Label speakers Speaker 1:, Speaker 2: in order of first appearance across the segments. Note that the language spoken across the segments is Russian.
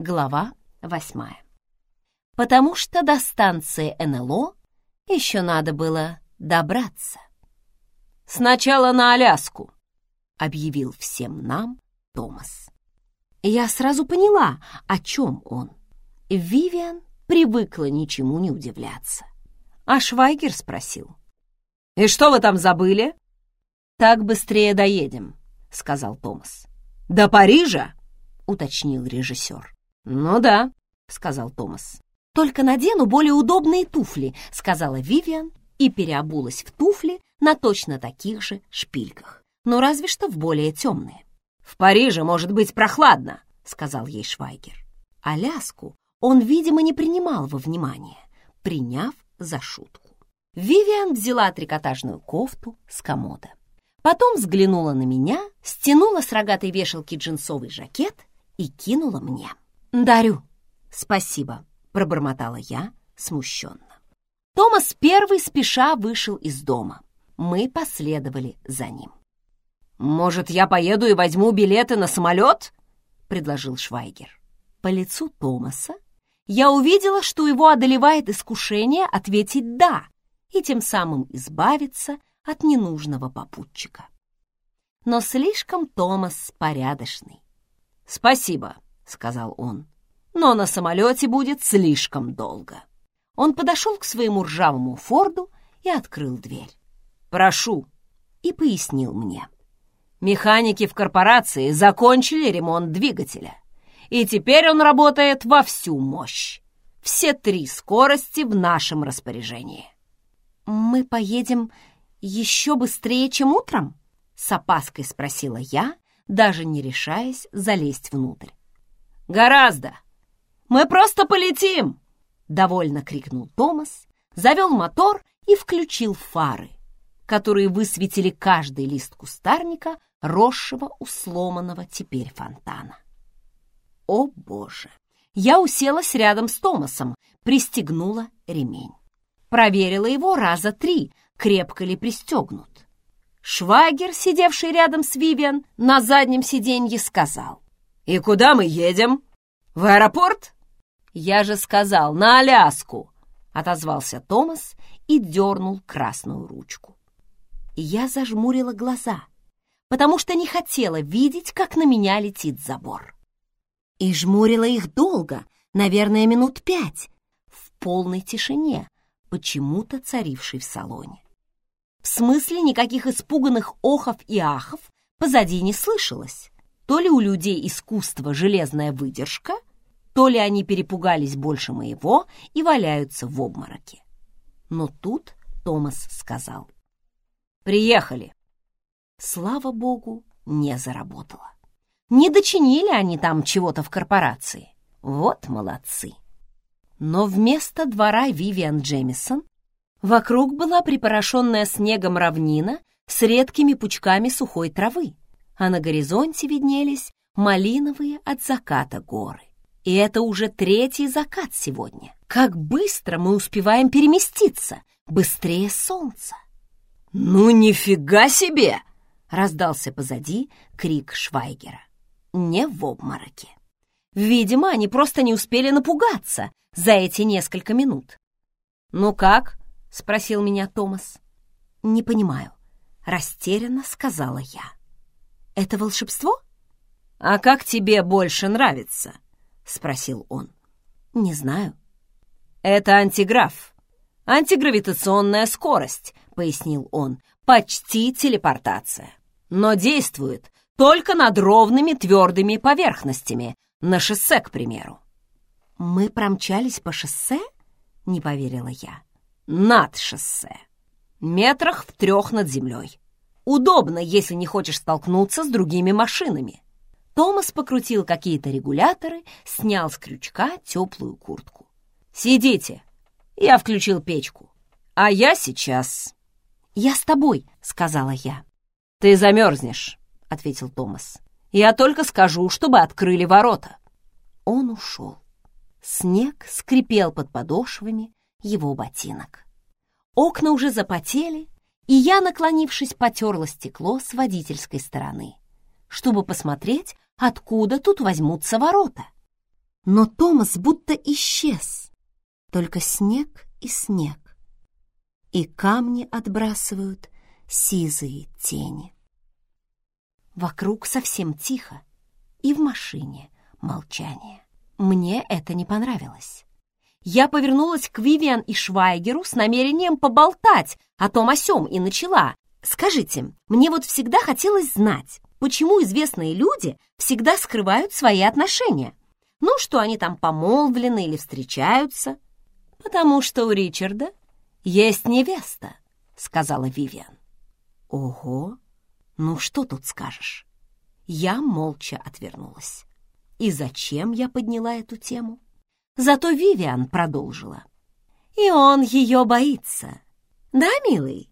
Speaker 1: Глава восьмая. Потому что до станции НЛО еще надо было добраться. «Сначала на Аляску», — объявил всем нам Томас. Я сразу поняла, о чем он. Вивиан привыкла ничему не удивляться. А Швайгер спросил. «И что вы там забыли?» «Так быстрее доедем», — сказал Томас. «До Парижа?» — уточнил режиссер. «Ну да», — сказал Томас. «Только надену более удобные туфли», — сказала Вивиан и переобулась в туфли на точно таких же шпильках, но разве что в более темные. «В Париже может быть прохладно», — сказал ей Швайгер. Аляску он, видимо, не принимал во внимание, приняв за шутку. Вивиан взяла трикотажную кофту с комода. Потом взглянула на меня, стянула с рогатой вешалки джинсовый жакет и кинула мне. «Дарю». «Спасибо», — пробормотала я смущенно. Томас первый спеша вышел из дома. Мы последовали за ним. «Может, я поеду и возьму билеты на самолет?» — предложил Швайгер. По лицу Томаса я увидела, что его одолевает искушение ответить «да» и тем самым избавиться от ненужного попутчика. Но слишком Томас порядочный. «Спасибо», сказал он. «Но на самолете будет слишком долго». Он подошел к своему ржавому Форду и открыл дверь. «Прошу», и пояснил мне. Механики в корпорации закончили ремонт двигателя, и теперь он работает во всю мощь. Все три скорости в нашем распоряжении. «Мы поедем еще быстрее, чем утром?» — с опаской спросила я, даже не решаясь залезть внутрь. «Гораздо! Мы просто полетим!» Довольно крикнул Томас, завел мотор и включил фары, которые высветили каждый лист кустарника, росшего у сломанного теперь фонтана. О, Боже! Я уселась рядом с Томасом, пристегнула ремень. Проверила его раза три, крепко ли пристегнут. Швагер, сидевший рядом с Вивиан, на заднем сиденье сказал. «И куда мы едем? В аэропорт?» «Я же сказал, на Аляску!» — отозвался Томас и дернул красную ручку. Я зажмурила глаза, потому что не хотела видеть, как на меня летит забор. И жмурила их долго, наверное, минут пять, в полной тишине, почему-то царившей в салоне. В смысле никаких испуганных охов и ахов позади не слышалось. То ли у людей искусство железная выдержка, то ли они перепугались больше моего и валяются в обмороке. Но тут Томас сказал. «Приехали!» Слава богу, не заработало. Не дочинили они там чего-то в корпорации. Вот молодцы. Но вместо двора Вивиан Джемисон вокруг была припорошенная снегом равнина с редкими пучками сухой травы а на горизонте виднелись малиновые от заката горы. И это уже третий закат сегодня. Как быстро мы успеваем переместиться! Быстрее солнца! «Ну, нифига себе!» — раздался позади крик Швайгера. Не в обмороке. Видимо, они просто не успели напугаться за эти несколько минут. «Ну как?» — спросил меня Томас. «Не понимаю», — растерянно сказала я. Это волшебство? А как тебе больше нравится? Спросил он. Не знаю. Это антиграф. Антигравитационная скорость, пояснил он. Почти телепортация. Но действует только над ровными твердыми поверхностями, на шоссе, к примеру. «Мы промчались по шоссе?» — не поверила я. «Над шоссе. Метрах в трех над землей. Удобно, если не хочешь столкнуться с другими машинами. Томас покрутил какие-то регуляторы, снял с крючка теплую куртку. «Сидите!» Я включил печку. «А я сейчас...» «Я с тобой», — сказала я. «Ты замерзнешь», — ответил Томас. «Я только скажу, чтобы открыли ворота». Он ушел. Снег скрипел под подошвами его ботинок. Окна уже запотели, и я, наклонившись, потерла стекло с водительской стороны, чтобы посмотреть, откуда тут возьмутся ворота. но Томас будто исчез. Только снег и снег. И камни отбрасывают сизые тени. Вокруг совсем тихо, и в машине молчание. Мне это не понравилось. Я повернулась к Вивиан и Швайгеру с намерением поболтать о том о сём и начала. «Скажите, мне вот всегда хотелось знать, почему известные люди всегда скрывают свои отношения? Ну, что они там помолвлены или встречаются?» «Потому что у Ричарда есть невеста», — сказала Вивиан. «Ого! Ну, что тут скажешь?» Я молча отвернулась. И зачем я подняла эту тему? Зато Вивиан продолжила. И он ее боится. Да, милый?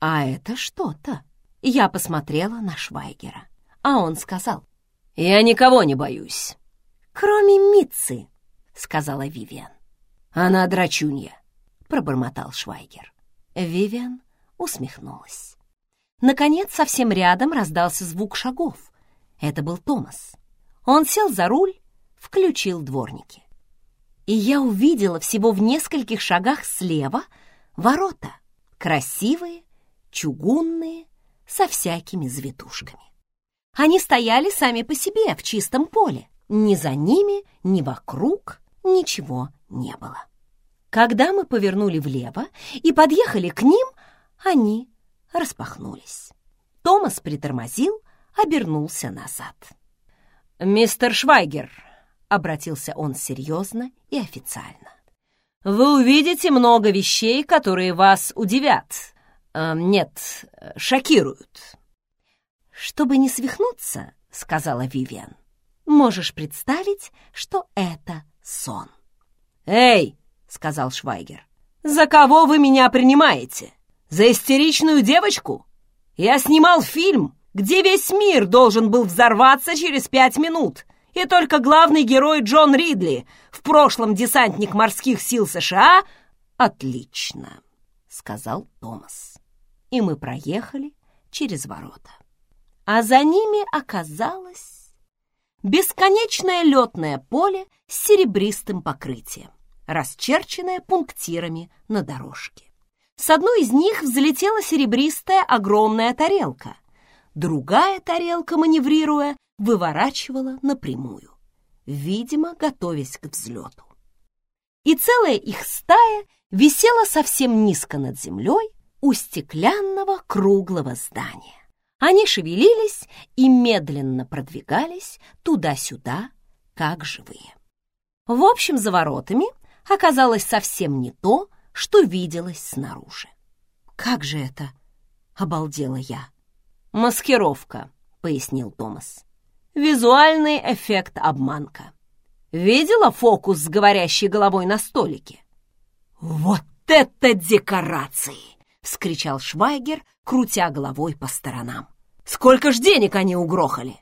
Speaker 1: А это что-то. Я посмотрела на Швайгера, а он сказал. Я никого не боюсь. Кроме Митцы, сказала Вивиан. Она драчунья, пробормотал Швайгер. Вивиан усмехнулась. Наконец, совсем рядом раздался звук шагов. Это был Томас. Он сел за руль, включил дворники и я увидела всего в нескольких шагах слева ворота, красивые, чугунные, со всякими завитушками. Они стояли сами по себе в чистом поле. Ни за ними, ни вокруг ничего не было. Когда мы повернули влево и подъехали к ним, они распахнулись. Томас притормозил, обернулся назад. «Мистер Швайгер, обратился он серьезно и официально. «Вы увидите много вещей, которые вас удивят. Э, нет, шокируют». «Чтобы не свихнуться, — сказала Вивиан, — можешь представить, что это сон». «Эй!» — сказал Швайгер. «За кого вы меня принимаете? За истеричную девочку? Я снимал фильм, где весь мир должен был взорваться через пять минут, и только главный герой Джон Ридли, в прошлом десантник морских сил США, отлично, сказал Томас. И мы проехали через ворота. А за ними оказалось бесконечное летное поле с серебристым покрытием, расчерченное пунктирами на дорожке. С одной из них взлетела серебристая огромная тарелка. Другая тарелка, маневрируя, выворачивала напрямую, видимо, готовясь к взлету. И целая их стая висела совсем низко над землей у стеклянного круглого здания. Они шевелились и медленно продвигались туда-сюда, как живые. В общем, за воротами оказалось совсем не то, что виделось снаружи. «Как же это?» — обалдела я. «Маскировка», — пояснил Томас визуальный эффект обманка. Видела фокус с говорящей головой на столике? «Вот это декорации!» — вскричал Швайгер, крутя головой по сторонам. «Сколько ж денег они угрохали?»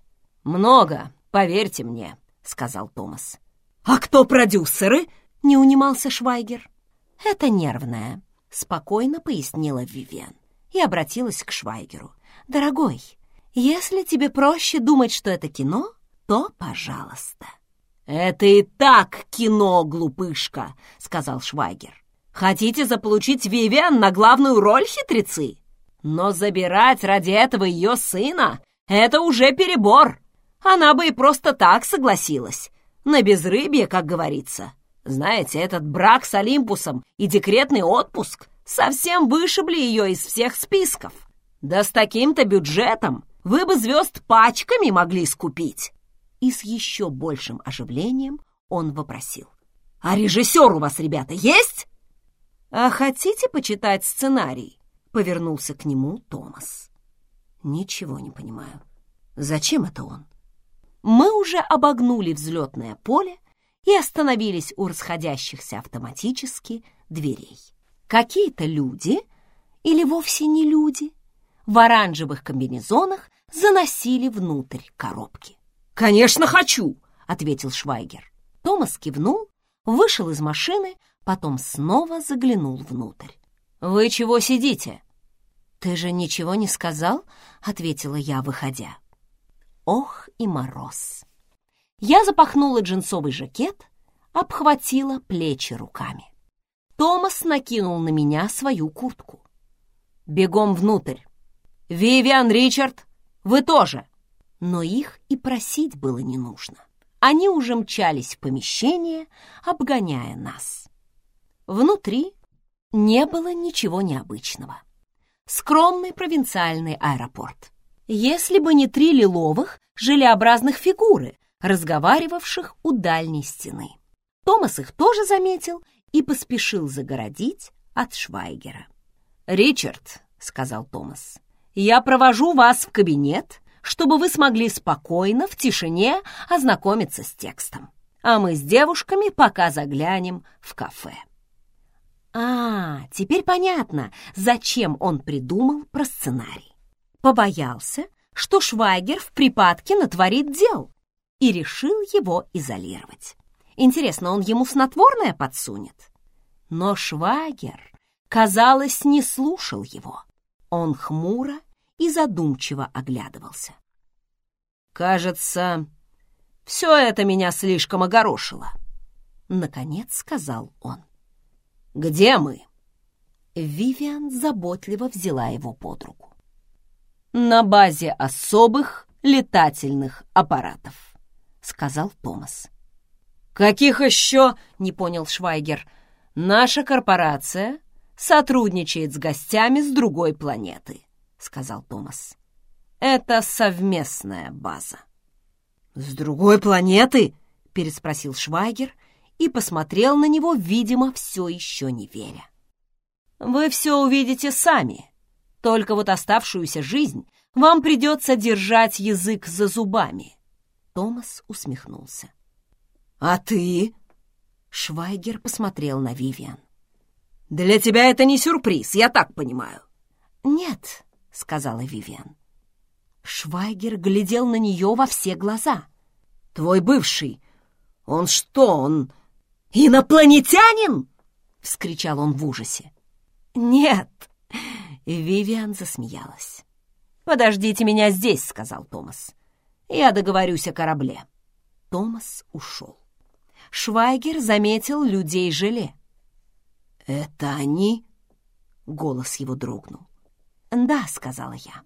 Speaker 1: «Много, поверьте мне», — сказал Томас. «А кто продюсеры?» — не унимался Швайгер. «Это нервное», — спокойно пояснила Вивиан и обратилась к Швайгеру. «Дорогой, если тебе проще думать, что это кино, то пожалуйста. «Это и так кино, глупышка», — сказал Швайгер. «Хотите заполучить Вивиан на главную роль, хитрецы? Но забирать ради этого ее сына — это уже перебор. Она бы и просто так согласилась. На безрыбье, как говорится. Знаете, этот брак с Олимпусом и декретный отпуск совсем вышибли ее из всех списков. Да с таким-то бюджетом вы бы звезд пачками могли скупить!» И с еще большим оживлением он вопросил. «А режиссер у вас, ребята, есть?» «А хотите почитать сценарий?» — повернулся к нему Томас. «Ничего не понимаю. Зачем это он?» Мы уже обогнули взлетное поле и остановились у расходящихся автоматически дверей. Какие-то люди, или вовсе не люди, в оранжевых комбинезонах заносили внутрь коробки. «Конечно, хочу!» — ответил Швайгер. Томас кивнул, вышел из машины, потом снова заглянул внутрь. «Вы чего сидите?» «Ты же ничего не сказал?» — ответила я, выходя. Ох и мороз! Я запахнула джинсовый жакет, обхватила плечи руками. Томас накинул на меня свою куртку. «Бегом внутрь! Вивиан, Ричард, вы тоже!» Но их и просить было не нужно. Они уже мчались в помещение, обгоняя нас. Внутри не было ничего необычного. Скромный провинциальный аэропорт. Если бы не три лиловых, желеобразных фигуры, разговаривавших у дальней стены. Томас их тоже заметил и поспешил загородить от Швайгера. «Ричард», — сказал Томас, — «я провожу вас в кабинет, чтобы вы смогли спокойно, в тишине ознакомиться с текстом. А мы с девушками пока заглянем в кафе». А, теперь понятно, зачем он придумал про сценарий. Побоялся, что Швайгер в припадке натворит дел и решил его изолировать. Интересно, он ему снотворное подсунет? Но Швагер, казалось, не слушал его. Он хмуро и задумчиво оглядывался. «Кажется, все это меня слишком огорошило», — наконец сказал он. «Где мы?» Вивиан заботливо взяла его под руку. «На базе особых летательных аппаратов», — сказал Томас. «Каких еще?» — не понял Швайгер. «Наша корпорация сотрудничает с гостями с другой планеты», — сказал Томас. «Это совместная база». «С другой планеты?» — переспросил Швайгер и посмотрел на него, видимо, все еще не веря. «Вы все увидите сами. Только вот оставшуюся жизнь вам придется держать язык за зубами». Томас усмехнулся. «А ты?» Швайгер посмотрел на Вивиан. «Для тебя это не сюрприз, я так понимаю». «Нет», — сказала Вивиан. Швайгер глядел на нее во все глаза. «Твой бывший, он что, он инопланетянин?» — вскричал он в ужасе. «Нет», — Вивиан засмеялась. «Подождите меня здесь», — сказал Томас. «Я договорюсь о корабле». Томас ушел. Швайгер заметил людей желе. «Это они?» — голос его дрогнул. «Да», — сказала я.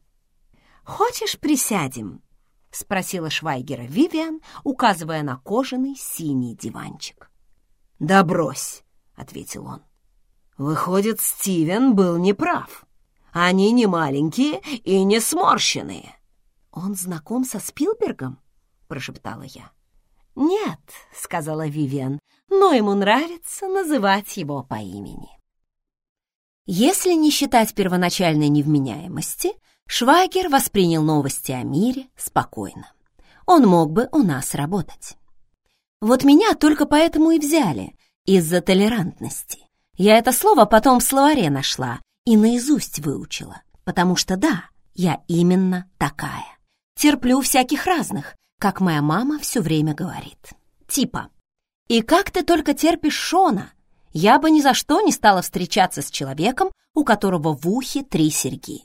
Speaker 1: «Хочешь, присядем?» — спросила Швайгера Вивиан, указывая на кожаный синий диванчик. «Да брось», — ответил он. «Выходит, Стивен был неправ. Они не маленькие и не сморщенные». «Он знаком со Спилбергом?» — прошептала я. «Нет», — сказала Вивиан, «но ему нравится называть его по имени». Если не считать первоначальной невменяемости, Швайгер воспринял новости о мире спокойно. Он мог бы у нас работать. Вот меня только поэтому и взяли, из-за толерантности. Я это слово потом в словаре нашла и наизусть выучила, потому что да, я именно такая. Терплю всяких разных, как моя мама все время говорит. Типа, «И как ты только терпишь Шона? Я бы ни за что не стала встречаться с человеком, у которого в ухе три серьги.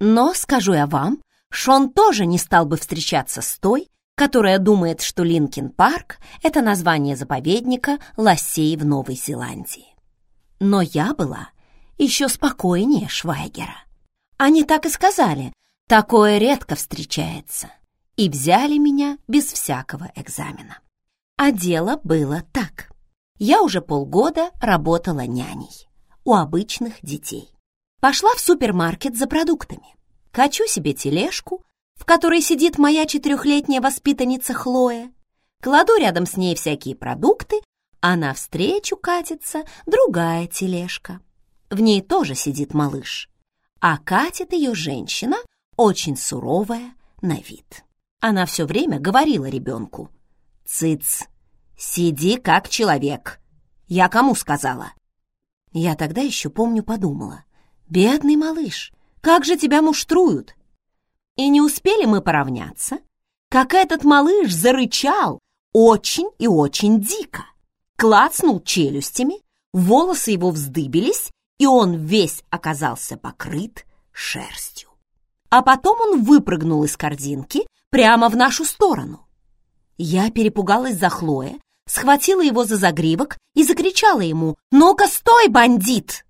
Speaker 1: Но, скажу я вам, Шон тоже не стал бы встречаться с той, которая думает, что Линкин парк — это название заповедника лосей в Новой Зеландии. Но я была еще спокойнее Швайгера. Они так и сказали, такое редко встречается и взяли меня без всякого экзамена. А дело было так. Я уже полгода работала няней у обычных детей. Пошла в супермаркет за продуктами. Качу себе тележку, в которой сидит моя четырехлетняя воспитанница Хлоя. Кладу рядом с ней всякие продукты, а навстречу катится другая тележка. В ней тоже сидит малыш, а катит ее женщина, очень суровая на вид. Она все время говорила ребенку. «Цыц, сиди как человек. Я кому сказала?» Я тогда еще, помню, подумала. «Бедный малыш, как же тебя муштруют!» И не успели мы поравняться, как этот малыш зарычал очень и очень дико. Клацнул челюстями, волосы его вздыбились, и он весь оказался покрыт шерстью. А потом он выпрыгнул из корзинки прямо в нашу сторону. Я перепугалась за Хлоя, схватила его за загривок и закричала ему «Ну-ка, стой, бандит!»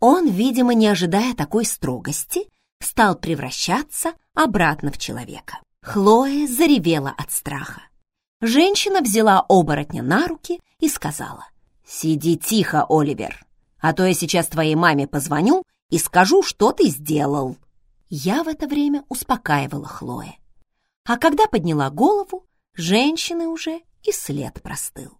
Speaker 1: Он, видимо, не ожидая такой строгости, стал превращаться обратно в человека. Хлоя заревела от страха. Женщина взяла оборотня на руки и сказала «Сиди тихо, Оливер, а то я сейчас твоей маме позвоню и скажу, что ты сделал». Я в это время успокаивала Хлоя. А когда подняла голову, женщины уже и след простыл.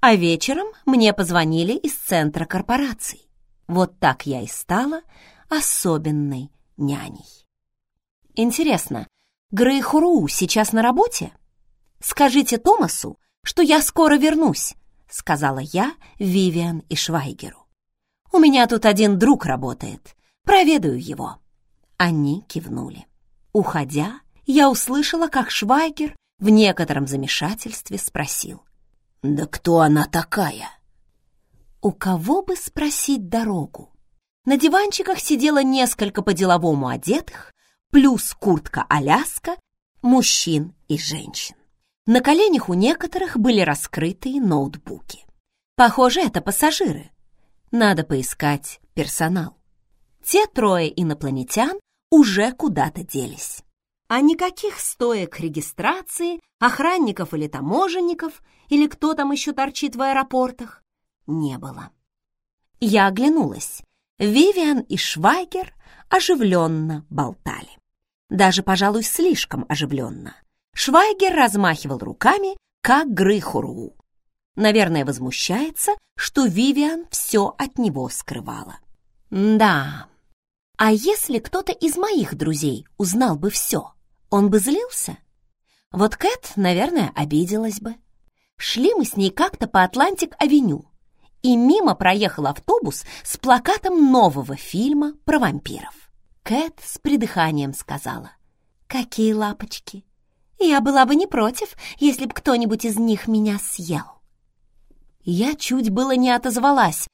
Speaker 1: А вечером мне позвонили из центра корпораций. Вот так я и стала особенной няней. Интересно, Грей Хуру сейчас на работе? Скажите Томасу, что я скоро вернусь, сказала я Вивиан и Швайгеру. У меня тут один друг работает, проведаю его. Они кивнули. Уходя, я услышала, как Швайгер в некотором замешательстве спросил. «Да кто она такая?» У кого бы спросить дорогу? На диванчиках сидело несколько по-деловому одетых, плюс куртка-аляска, мужчин и женщин. На коленях у некоторых были раскрытые ноутбуки. Похоже, это пассажиры. Надо поискать персонал. Те трое инопланетян уже куда-то делись. А никаких стоек регистрации, охранников или таможенников, или кто там еще торчит в аэропортах, не было. Я оглянулась. Вивиан и Швайгер оживленно болтали. Даже, пожалуй, слишком оживленно. Швайгер размахивал руками, как Грыхуру. Наверное, возмущается, что Вивиан все от него скрывала. Да, а если кто-то из моих друзей узнал бы все, он бы злился? Вот Кэт, наверное, обиделась бы. Шли мы с ней как-то по Атлантик-авеню и мимо проехал автобус с плакатом нового фильма про вампиров. Кэт с придыханием сказала, «Какие лапочки! Я была бы не против, если б кто-нибудь из них меня съел». Я чуть было не отозвалась.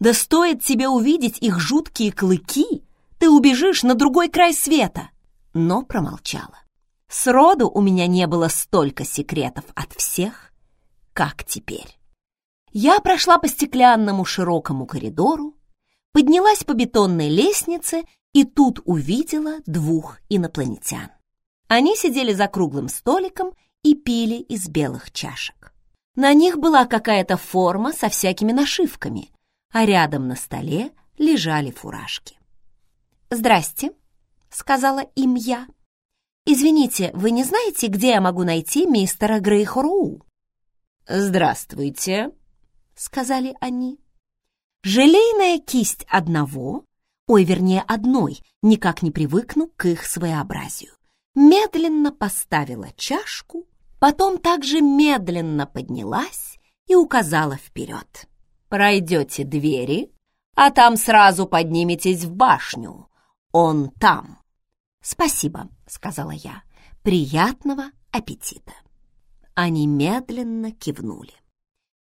Speaker 1: «Да стоит тебе увидеть их жуткие клыки, ты убежишь на другой край света!» Но промолчала. Сроду у меня не было столько секретов от всех, как теперь. Я прошла по стеклянному широкому коридору, поднялась по бетонной лестнице и тут увидела двух инопланетян. Они сидели за круглым столиком и пили из белых чашек. На них была какая-то форма со всякими нашивками, а рядом на столе лежали фуражки. «Здрасте», — сказала им я. «Извините, вы не знаете, где я могу найти мистера Грейхороу?» «Здравствуйте», сказали они. Желейная кисть одного, ой, вернее, одной, никак не привыкну к их своеобразию, медленно поставила чашку, потом также медленно поднялась и указала вперед. «Пройдете двери, а там сразу подниметесь в башню. Он там». «Спасибо», — сказала я. «Приятного аппетита». Они медленно кивнули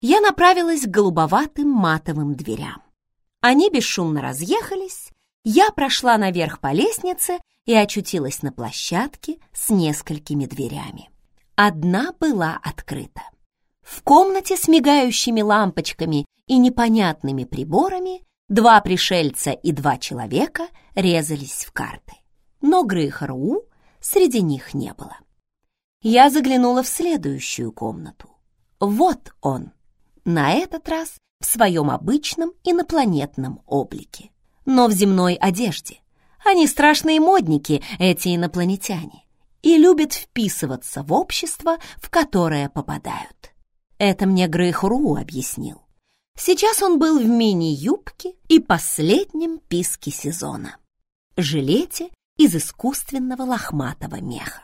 Speaker 1: я направилась к голубоватым матовым дверям. Они бесшумно разъехались, я прошла наверх по лестнице и очутилась на площадке с несколькими дверями. Одна была открыта. В комнате с мигающими лампочками и непонятными приборами два пришельца и два человека резались в карты. Но Грыхару среди них не было. Я заглянула в следующую комнату. Вот он, на этот раз в своем обычном инопланетном облике, но в земной одежде. Они страшные модники, эти инопланетяне, и любят вписываться в общество, в которое попадают. Это мне Грейхуру объяснил. Сейчас он был в мини-юбке и последнем писке сезона. Жилете из искусственного лохматого меха.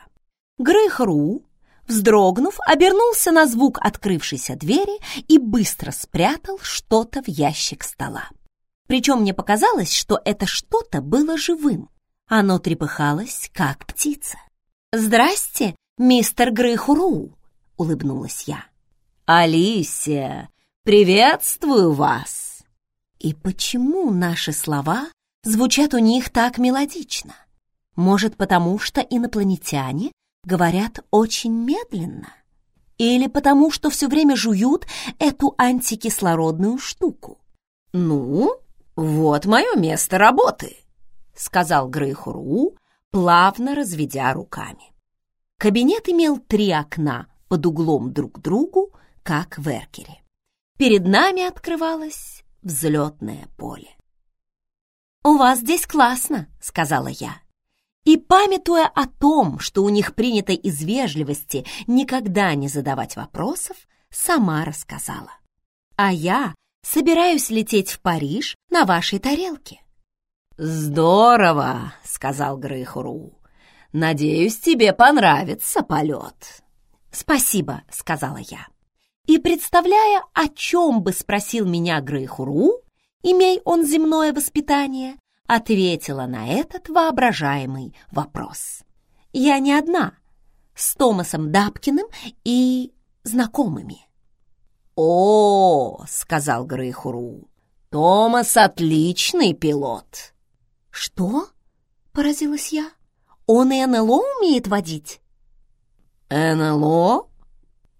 Speaker 1: Грейхру вздрогнув, обернулся на звук открывшейся двери и быстро спрятал что-то в ящик стола. Причем мне показалось, что это что-то было живым. Оно трепыхалось, как птица. «Здрасте, мистер Грыхуру!» — улыбнулась я. «Алисия, приветствую вас!» И почему наши слова звучат у них так мелодично? Может, потому что инопланетяне говорят очень медленно. Или потому, что все время жуют эту антикислородную штуку? «Ну, вот мое место работы», — сказал Грейхуру, плавно разведя руками. Кабинет имел три окна под углом друг к другу, как в Эркере. Перед нами открывалось взлетное поле. «У вас здесь классно», — сказала я. И, памятуя о том, что у них принято из вежливости никогда не задавать вопросов, сама рассказала. «А я собираюсь лететь в Париж на вашей тарелке».
Speaker 2: «Здорово», — сказал Грейхуру. «Надеюсь, тебе понравится полет».
Speaker 1: «Спасибо», — сказала я. И, представляя, о чем бы спросил меня Грейхуру, имей он земное воспитание, ответила на этот воображаемый вопрос. Я не одна, с Томасом Дапкиным и знакомыми.
Speaker 2: «О, — сказал Грейхуру, — Томас отличный пилот!»
Speaker 1: «Что?» — поразилась я. «Он и НЛО умеет водить?»
Speaker 2: «НЛО?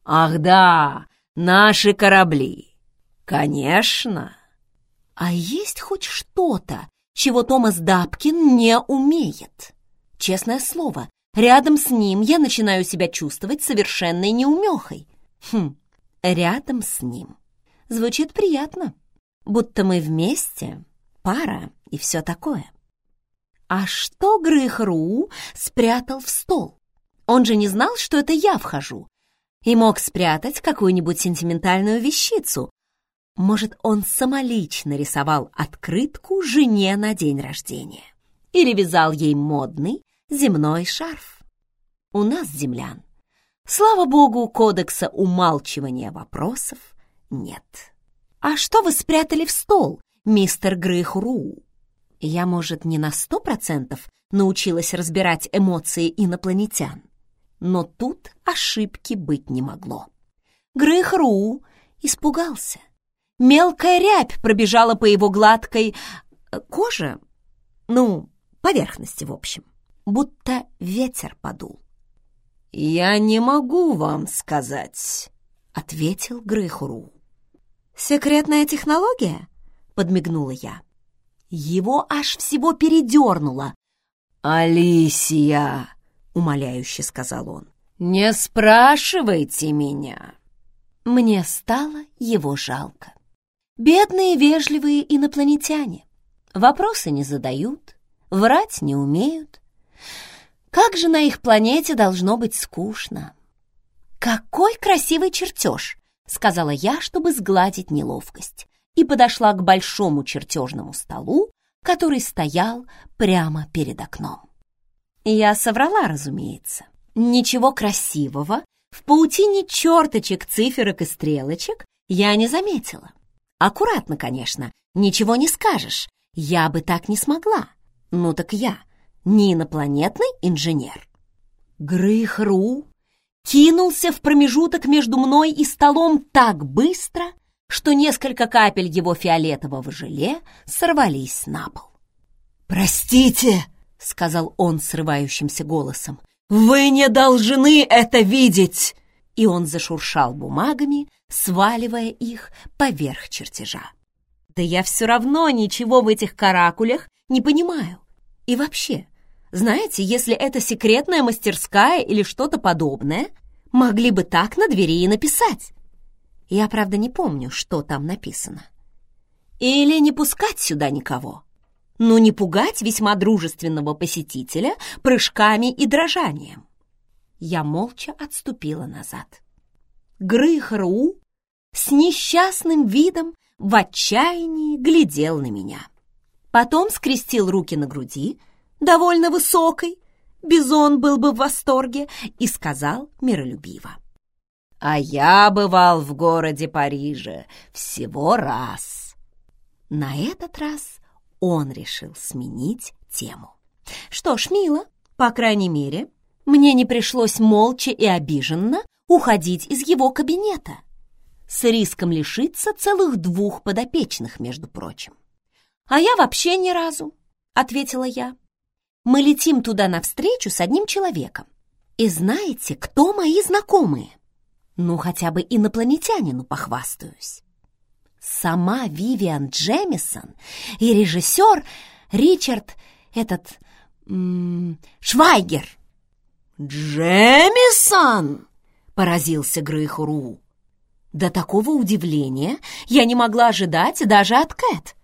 Speaker 2: Ах да, наши корабли! Конечно!»
Speaker 1: «А есть хоть что-то, чего Томас Дапкин не умеет?» Честное слово, рядом с ним я начинаю себя чувствовать совершенной неумехой. Хм, рядом с ним. Звучит приятно, будто мы вместе, пара и все такое. А что Грыхру спрятал в стол? Он же не знал, что это я вхожу, и мог спрятать какую-нибудь сентиментальную вещицу. Может, он самолично рисовал открытку жене на день рождения или вязал ей модный земной шарф. У нас, землян, слава богу, кодекса умалчивания вопросов нет. «А что вы спрятали в стол, мистер Грыхру?» Я, может, не на сто процентов научилась разбирать эмоции инопланетян, но тут ошибки быть не могло. Грыхру испугался. Мелкая рябь пробежала по его гладкой э, коже, ну, поверхности, в общем, будто ветер подул.
Speaker 2: «Я не могу вам сказать», — ответил Грыхру.
Speaker 1: «Секретная технология?» — подмигнула я. Его аж всего передернуло.
Speaker 2: «Алисия!» — умоляюще сказал он. «Не спрашивайте меня!»
Speaker 1: Мне стало его жалко. Бедные вежливые инопланетяне. Вопросы не задают, врать не умеют. Как же на их планете должно быть скучно. «Какой красивый чертеж!» — сказала я, чтобы сгладить неловкость и подошла к большому чертежному столу, который стоял прямо перед окном. Я соврала, разумеется. Ничего красивого в паутине черточек, циферок и стрелочек я не заметила. Аккуратно, конечно, ничего не скажешь. Я бы так не смогла. Ну так я не инопланетный инженер. Грыхру кинулся в промежуток между мной и столом так быстро, что несколько капель его фиолетового желе сорвались на пол.
Speaker 2: «Простите!» — сказал он срывающимся голосом. «Вы не должны это видеть!»
Speaker 1: И он зашуршал бумагами, сваливая их поверх чертежа. «Да я все равно ничего в этих каракулях не понимаю. И вообще, знаете, если это секретная мастерская или что-то подобное, могли бы так на двери и написать. Я, правда, не помню, что там написано. Или не пускать сюда никого. Но не пугать весьма дружественного посетителя прыжками и дрожанием. Я молча отступила назад. Грыхру с несчастным видом в отчаянии глядел на меня. Потом скрестил руки на груди, довольно высокой, Бизон был бы в восторге, и сказал миролюбиво.
Speaker 2: А я бывал в городе Париже всего раз.
Speaker 1: На этот раз он решил сменить тему. Что ж, мило, по крайней мере, мне не пришлось молча и обиженно уходить из его кабинета, с риском лишиться целых двух подопечных, между прочим. «А я вообще ни разу», — ответила я. «Мы летим туда навстречу с одним человеком. И знаете, кто мои знакомые?» Ну, хотя бы инопланетянину похвастаюсь. Сама Вивиан Джемисон и режиссер Ричард этот... М -м, Швайгер.
Speaker 2: «Джемисон!» — поразился Грейхуру. До такого удивления я не могла ожидать даже от Кэт.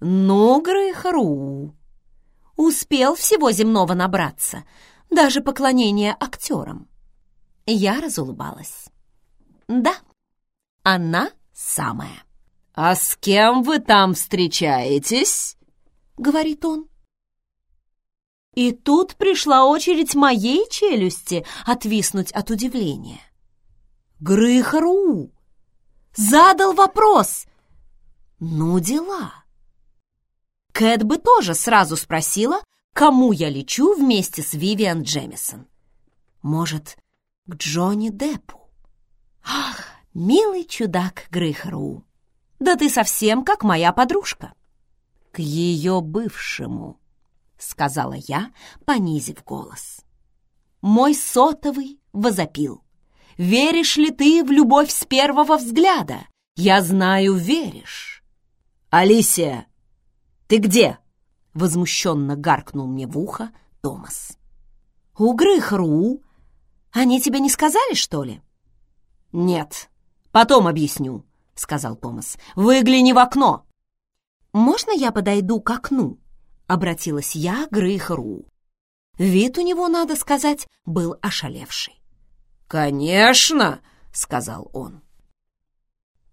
Speaker 2: «Ну, Грейхуру!» Успел всего земного набраться, даже поклонение актерам. Я разулыбалась. «Да, она самая».
Speaker 1: «А с кем вы там встречаетесь?» — говорит он.
Speaker 2: И тут пришла очередь моей челюсти отвиснуть от удивления. Грыхару задал вопрос. Ну, дела. Кэт бы тоже сразу спросила, кому я лечу вместе с Вивиан Джемисон. Может, к Джонни Деппу? Ах, милый чудак Грыхару, да ты совсем как моя подружка. К ее бывшему, сказала я, понизив голос. Мой сотовый возопил. Веришь ли ты в любовь с первого взгляда? Я знаю, веришь.
Speaker 1: Алисия, ты где?
Speaker 2: Возмущенно гаркнул мне в ухо Томас. У Грыхру. Они тебе не сказали, что ли?
Speaker 1: Нет, потом объясню, сказал Томас. Выгляни в окно.
Speaker 2: Можно я подойду к окну? Обратилась я к Грыхру. Вид у него, надо сказать, был ошалевший.
Speaker 1: «Конечно!» — сказал он.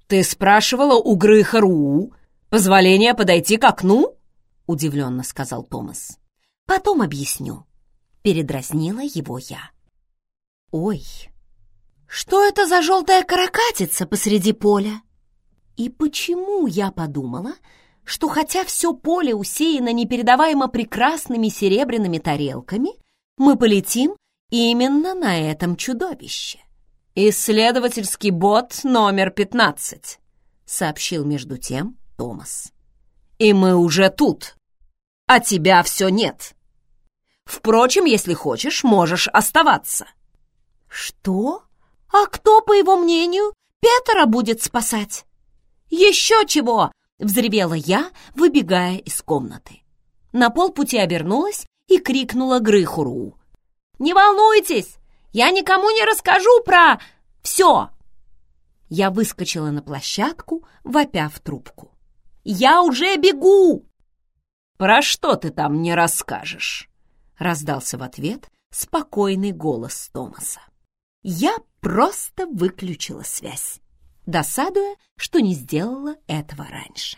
Speaker 1: «Ты спрашивала у Грыхару позволение подойти к окну?» — удивленно сказал Томас.
Speaker 2: «Потом объясню», — передразнила его я. «Ой, что это за желтая каракатица посреди поля?» И почему я подумала, что хотя все поле усеяно непередаваемо прекрасными серебряными тарелками, мы полетим именно на этом чудовище.
Speaker 1: «Исследовательский бот номер 15», — сообщил между тем Томас. «И мы уже тут, а тебя все нет. Впрочем, если хочешь, можешь оставаться».
Speaker 2: «Что? А кто, по его мнению, Петера будет спасать?» «Еще чего!» — взревела я, выбегая из комнаты. На полпути обернулась и крикнула Грыхуру. «Не волнуйтесь, я никому не расскажу про все!» Я выскочила на площадку, вопя в трубку. «Я уже бегу!»
Speaker 1: «Про что ты там не расскажешь?»
Speaker 2: раздался в ответ спокойный голос Томаса. Я просто выключила связь, досадуя, что не сделала этого раньше.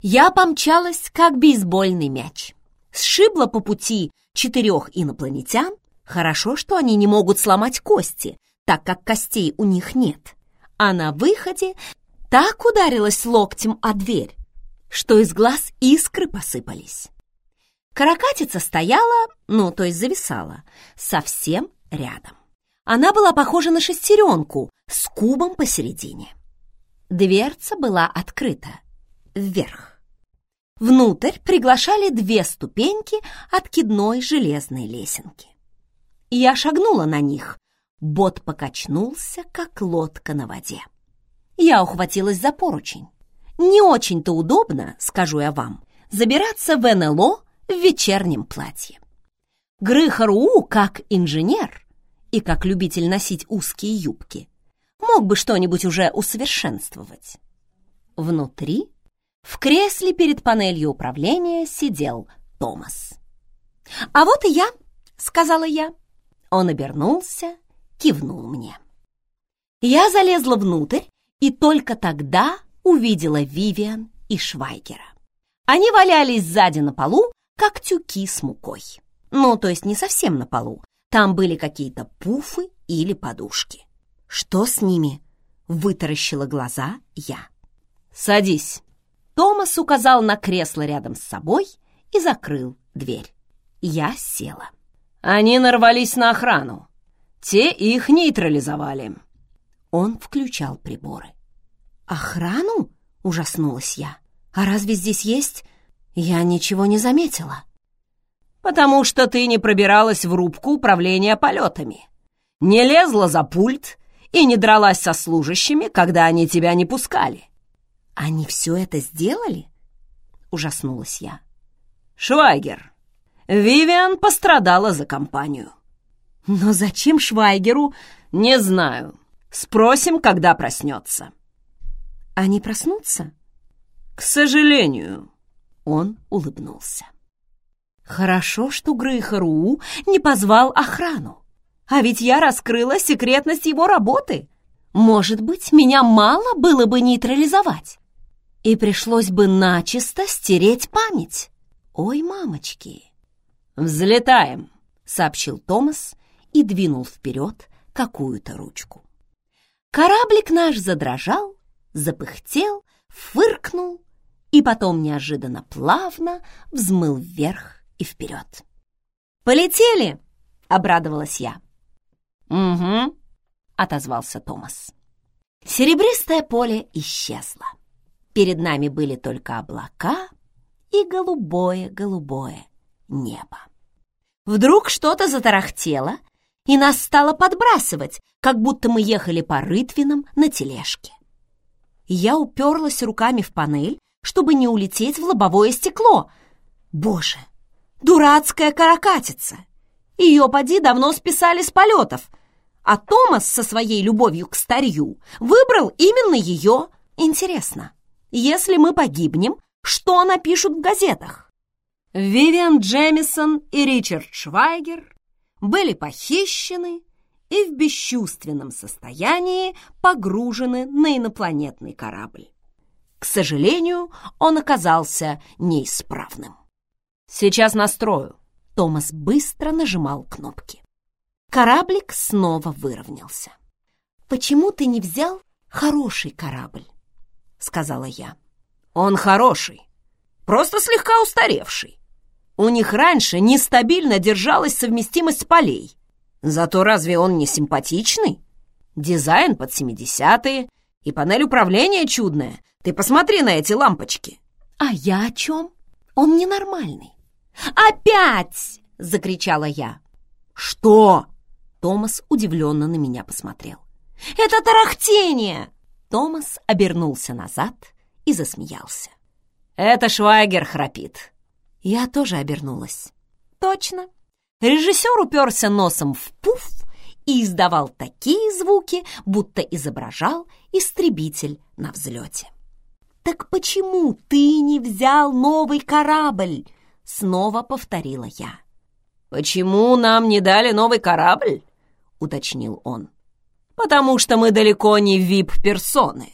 Speaker 2: Я помчалась, как бейсбольный мяч. Сшибла по пути четырех инопланетян. Хорошо, что они не могут сломать кости, так как костей у них нет. А на выходе так ударилась локтем о дверь, что из глаз искры посыпались. Каракатица стояла, ну, то есть зависала, совсем рядом. Она была похожа на шестеренку с кубом посередине. Дверца была открыта вверх. Внутрь приглашали две ступеньки откидной железной лесенки. Я шагнула на них. Бот покачнулся, как лодка на воде. Я ухватилась за поручень. Не очень-то удобно, скажу я вам, забираться в НЛО в вечернем платье. Грыхару, как инженер и как любитель носить узкие юбки, мог бы что-нибудь уже усовершенствовать. Внутри в кресле перед панелью управления сидел Томас. «А вот и я», — сказала я. Он обернулся, кивнул мне. Я залезла внутрь и только тогда увидела Вивиан и Швайгера. Они валялись сзади на полу, как тюки с мукой. Ну, то есть не совсем на полу. Там были какие-то пуфы или подушки. «Что с ними?» — вытаращила глаза я.
Speaker 1: «Садись»,
Speaker 2: Томас указал на кресло рядом с собой и закрыл дверь. Я села.
Speaker 1: Они нарвались на охрану. Те их нейтрализовали.
Speaker 2: Он включал приборы. «Охрану?» — ужаснулась я. «А разве здесь есть?» Я ничего не заметила.
Speaker 1: «Потому что ты не пробиралась в рубку управления полетами, не лезла за пульт и не дралась со служащими, когда они тебя не пускали».
Speaker 2: «Они все это сделали?» — ужаснулась я.
Speaker 1: «Швайгер, Вивиан пострадала за компанию».
Speaker 2: «Но зачем Швайгеру?»
Speaker 1: «Не знаю. Спросим, когда проснется».
Speaker 2: «Они проснутся?»
Speaker 1: «К сожалению».
Speaker 2: Он улыбнулся. «Хорошо, что Грейхару не позвал охрану. А ведь я раскрыла секретность его работы. Может быть, меня мало было бы нейтрализовать. И пришлось бы начисто стереть память. Ой, мамочки!»
Speaker 1: «Взлетаем», —
Speaker 2: сообщил Томас и двинул вперед какую-то ручку. Кораблик наш задрожал, запыхтел, фыркнул и потом неожиданно плавно взмыл вверх и вперед. «Полетели!» — обрадовалась я.
Speaker 1: «Угу», —
Speaker 2: отозвался Томас. Серебристое поле исчезло. Перед нами были только облака и голубое-голубое небо. Вдруг что-то затарахтело, и нас стало подбрасывать, как будто мы ехали по рытвинам на тележке. Я уперлась руками в панель, чтобы не улететь в лобовое стекло. Боже, дурацкая каракатица! Ее поди давно списали с полетов, а Томас со своей любовью к старью выбрал именно ее. Интересно, если мы погибнем, что напишут в газетах?
Speaker 1: Вивиан Джемисон и Ричард Швайгер были похищены и в бесчувственном состоянии погружены на инопланетный корабль. К сожалению, он оказался неисправным. «Сейчас настрою».
Speaker 2: Томас быстро нажимал кнопки. Кораблик снова выровнялся. «Почему ты не взял хороший корабль?» — сказала я.
Speaker 1: «Он хороший, просто слегка устаревший. У них раньше нестабильно держалась совместимость полей. Зато разве он не симпатичный? Дизайн под 70-е и панель управления чудная. Ты посмотри на эти лампочки.
Speaker 2: А я о чем? Он ненормальный. «Опять!» — закричала я.
Speaker 1: «Что?»
Speaker 2: Томас удивленно на меня посмотрел. «Это тарахтение!» Томас обернулся назад и засмеялся.
Speaker 1: «Это Швайгер храпит.
Speaker 2: Я тоже обернулась. Точно. Режиссер уперся носом в пуф и издавал такие звуки, будто изображал истребитель на взлете. «Так почему ты не взял новый корабль?» Снова повторила я.
Speaker 1: «Почему нам не дали новый корабль?» уточнил он. «Потому что мы далеко не вип-персоны».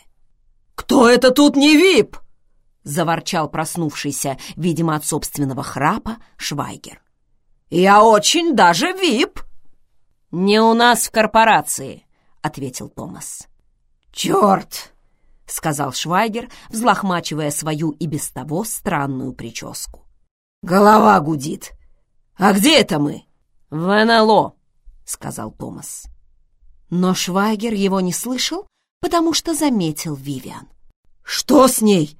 Speaker 1: «Кто это тут не вип?» заворчал проснувшийся, видимо, от собственного храпа, Швайгер. «Я очень даже вип!» «Не у нас в корпорации», — ответил Томас. «Черт!» — сказал Швайгер, взлохмачивая свою и без того странную прическу. «Голова гудит. А где это мы?» «В НЛО», — сказал Томас.
Speaker 2: Но Швайгер его не слышал, потому что заметил Вивиан.
Speaker 1: «Что с ней?»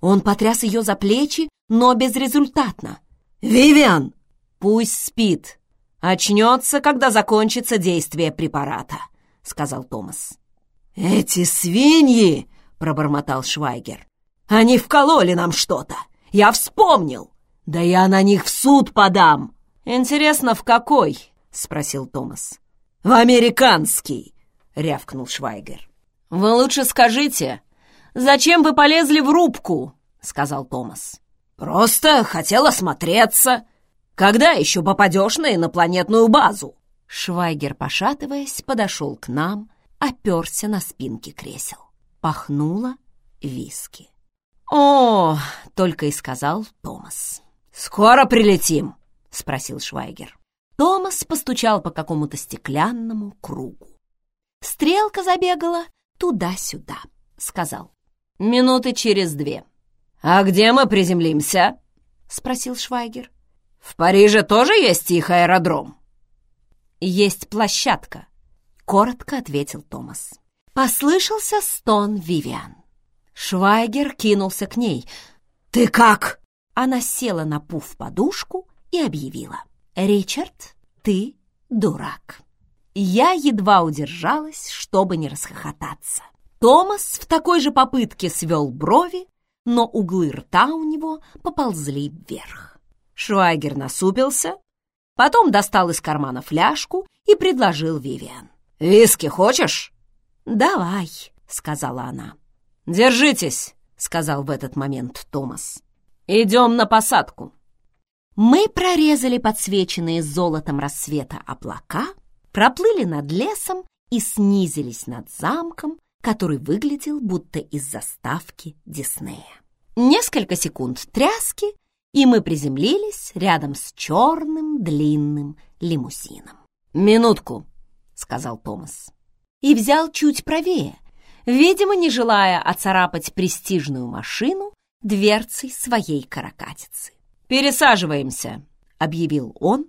Speaker 2: Он потряс ее за плечи, но безрезультатно.
Speaker 1: «Вивиан, пусть спит. Очнется, когда закончится действие препарата», — сказал Томас. «Эти свиньи!» — пробормотал Швайгер. «Они вкололи нам что-то. Я вспомнил. Да я на них в суд подам». «Интересно, в какой?» — спросил Томас. «В американский!» — рявкнул Швайгер. «Вы лучше скажите, «Зачем вы полезли в рубку?» — сказал Томас. «Просто хотел осмотреться. Когда еще попадешь на инопланетную базу?»
Speaker 2: Швайгер, пошатываясь, подошел к нам, оперся на спинке кресел. Пахнуло виски.
Speaker 1: «О!» — только и сказал Томас. «Скоро прилетим?» — спросил Швайгер.
Speaker 2: Томас постучал по какому-то стеклянному кругу. Стрелка забегала туда-сюда, сказал.
Speaker 1: «Минуты через две». «А где мы приземлимся?» — спросил Швайгер. «В Париже тоже есть их аэродром?»
Speaker 2: «Есть площадка», — коротко ответил Томас. Послышался стон Вивиан. Швайгер кинулся к ней.
Speaker 1: «Ты как?»
Speaker 2: Она села на пуф подушку и объявила. «Ричард, ты дурак». Я едва удержалась, чтобы не расхохотаться. Томас в такой же попытке свел брови, но углы рта у него поползли вверх. Швайгер насупился, потом достал из кармана фляжку и предложил Вивиан. «Виски хочешь?» «Давай», — сказала она. «Держитесь», — сказал в этот момент Томас. «Идем на посадку». Мы прорезали подсвеченные золотом рассвета облака, проплыли над лесом и снизились над замком, который выглядел будто из заставки Диснея. Несколько секунд тряски, и мы приземлились рядом с черным длинным лимузином. «Минутку», — сказал Томас. И взял чуть правее, видимо, не желая оцарапать престижную машину дверцей своей каракатицы. «Пересаживаемся», — объявил он,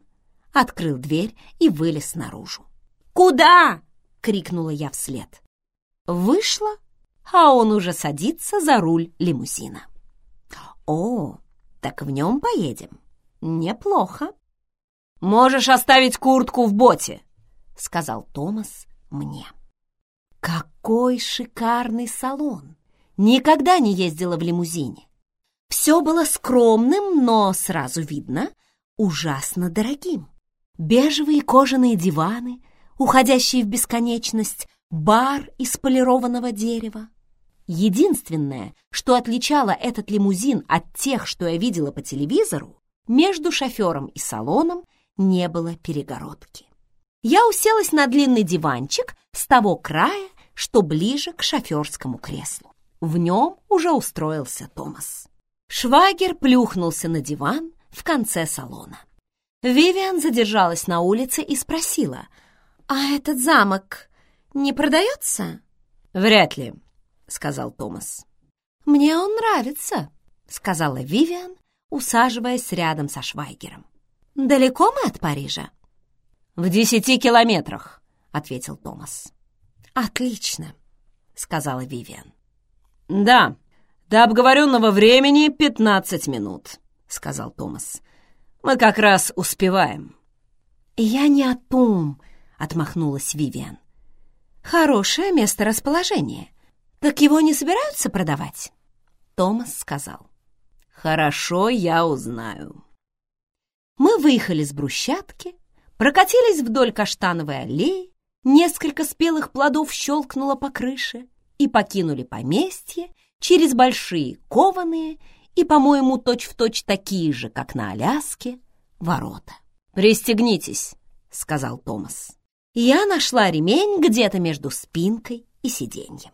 Speaker 2: открыл дверь и вылез наружу. «Куда?» — крикнула я вслед. Вышла, а он уже садится за руль лимузина. «О, так в нем поедем. Неплохо». «Можешь оставить куртку в боте», — сказал Томас мне. «Какой шикарный салон! Никогда не ездила в лимузине. Все было скромным, но сразу видно, ужасно дорогим. Бежевые кожаные диваны, уходящие в бесконечность, бар из полированного дерева. Единственное, что отличало этот лимузин от тех, что я видела по телевизору, между шофером и салоном не было перегородки. Я уселась на длинный диванчик с того края, что ближе к шоферскому креслу. В нем уже устроился Томас. Швагер плюхнулся на диван в конце салона. Вивиан задержалась на улице и спросила, «А этот замок не продается?» «Вряд ли», — сказал Томас. «Мне он нравится», — сказала Вивиан, усаживаясь рядом со Швайгером. «Далеко мы от Парижа?» «В десяти километрах», — ответил Томас. «Отлично», — сказала Вивиан. «Да, до обговоренного времени пятнадцать минут», — сказал Томас. «Мы как раз успеваем». «Я не о том», — отмахнулась Вивиан. «Хорошее место расположения. Так его не собираются продавать?» Томас сказал. «Хорошо, я узнаю». Мы выехали с брусчатки, прокатились вдоль каштановой аллеи, несколько спелых плодов щелкнуло по крыше и покинули поместье через большие кованые и, по-моему, точь-в-точь такие же, как на Аляске, ворота. «Пристегнитесь», — сказал Томас. Я нашла ремень где-то между спинкой и сиденьем.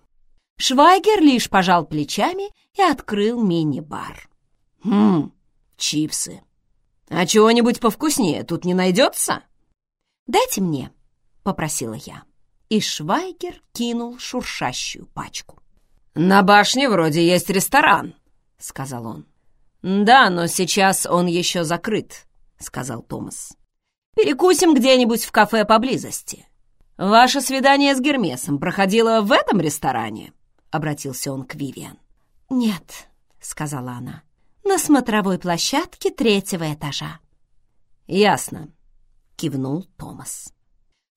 Speaker 2: Швайгер лишь пожал плечами и открыл мини-бар. «Хм, чипсы. А чего-нибудь повкуснее тут не найдется?» «Дайте мне», — попросила я. И Швайгер кинул шуршащую пачку. «На башне вроде есть ресторан», — сказал он. «Да, но сейчас он еще закрыт», — сказал Томас. «Перекусим где-нибудь в кафе поблизости. Ваше свидание с Гермесом проходило в этом ресторане?» — обратился он к Вивиан. «Нет», — сказала она, — «на смотровой площадке третьего этажа». «Ясно», — кивнул Томас.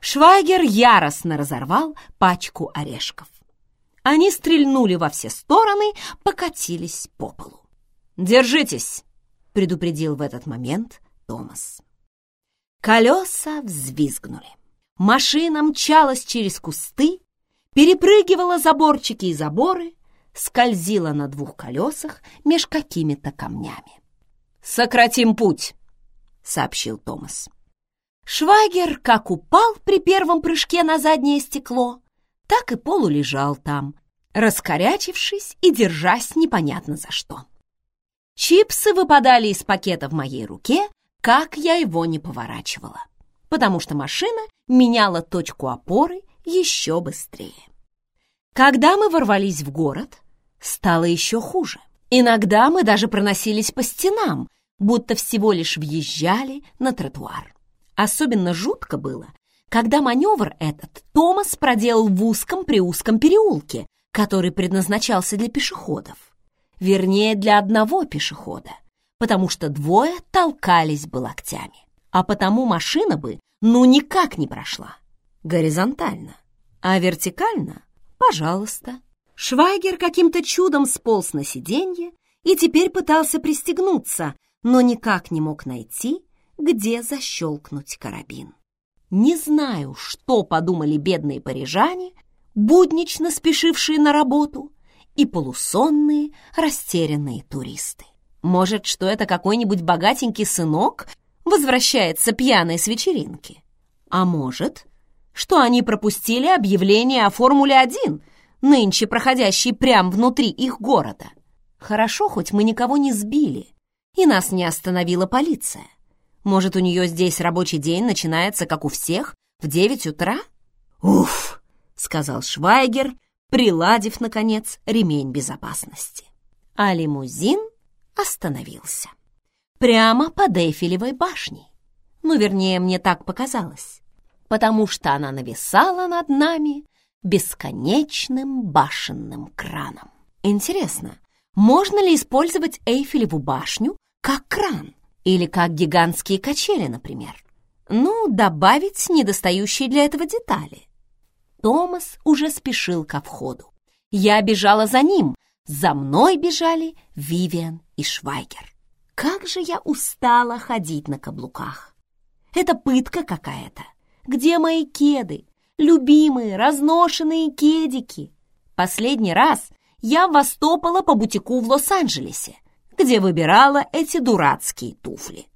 Speaker 2: Швайгер яростно разорвал пачку орешков. Они стрельнули во все стороны, покатились по полу. «Держитесь!» — предупредил в этот момент Томас. Колеса взвизгнули. Машина мчалась через кусты, перепрыгивала заборчики и заборы, скользила на двух колесах меж какими-то камнями. «Сократим путь!» — сообщил Томас. Швагер как упал при первом прыжке на заднее стекло, так и полулежал там, раскорячившись и держась непонятно за что. Чипсы выпадали из пакета в моей руке, как я его не поворачивала, потому что машина меняла точку опоры еще быстрее. Когда мы ворвались в город, стало еще хуже. Иногда мы даже проносились по стенам, будто всего лишь въезжали на тротуар. Особенно жутко было, когда маневр этот Томас проделал в узком-приузком переулке, который предназначался для пешеходов. Вернее, для одного пешехода, потому что двое толкались бы локтями, а потому машина бы ну никак не прошла. горизонтально, а вертикально — пожалуйста. Швайгер каким-то чудом сполз на сиденье и теперь пытался пристегнуться, но никак не мог найти, где защелкнуть карабин. Не знаю, что подумали бедные парижане, буднично спешившие на работу, и полусонные, растерянные туристы. Может, что это какой-нибудь богатенький сынок возвращается пьяный с вечеринки? А может, что они пропустили объявление о Формуле-1, нынче проходящей прямо внутри их города? Хорошо, хоть мы никого не сбили, и нас не остановила полиция. Может, у нее здесь рабочий день начинается, как у всех, в девять утра? «Уф!» — сказал Швайгер, приладив, наконец, ремень безопасности. А лимузин остановился. Прямо под Эйфелевой башней. Ну, вернее, мне так показалось, потому что она нависала над нами бесконечным башенным краном. Интересно, можно ли использовать Эйфелеву башню как кран или как гигантские качели, например? Ну, добавить недостающие для этого детали. Томас уже спешил ко входу. Я бежала за ним, за мной бежали Вивиан и Швайгер. Как же я устала ходить на каблуках. Это пытка какая-то. Где мои кеды? Любимые, разношенные кедики. Последний раз я востопала по бутику в Лос-Анджелесе, где выбирала эти дурацкие туфли.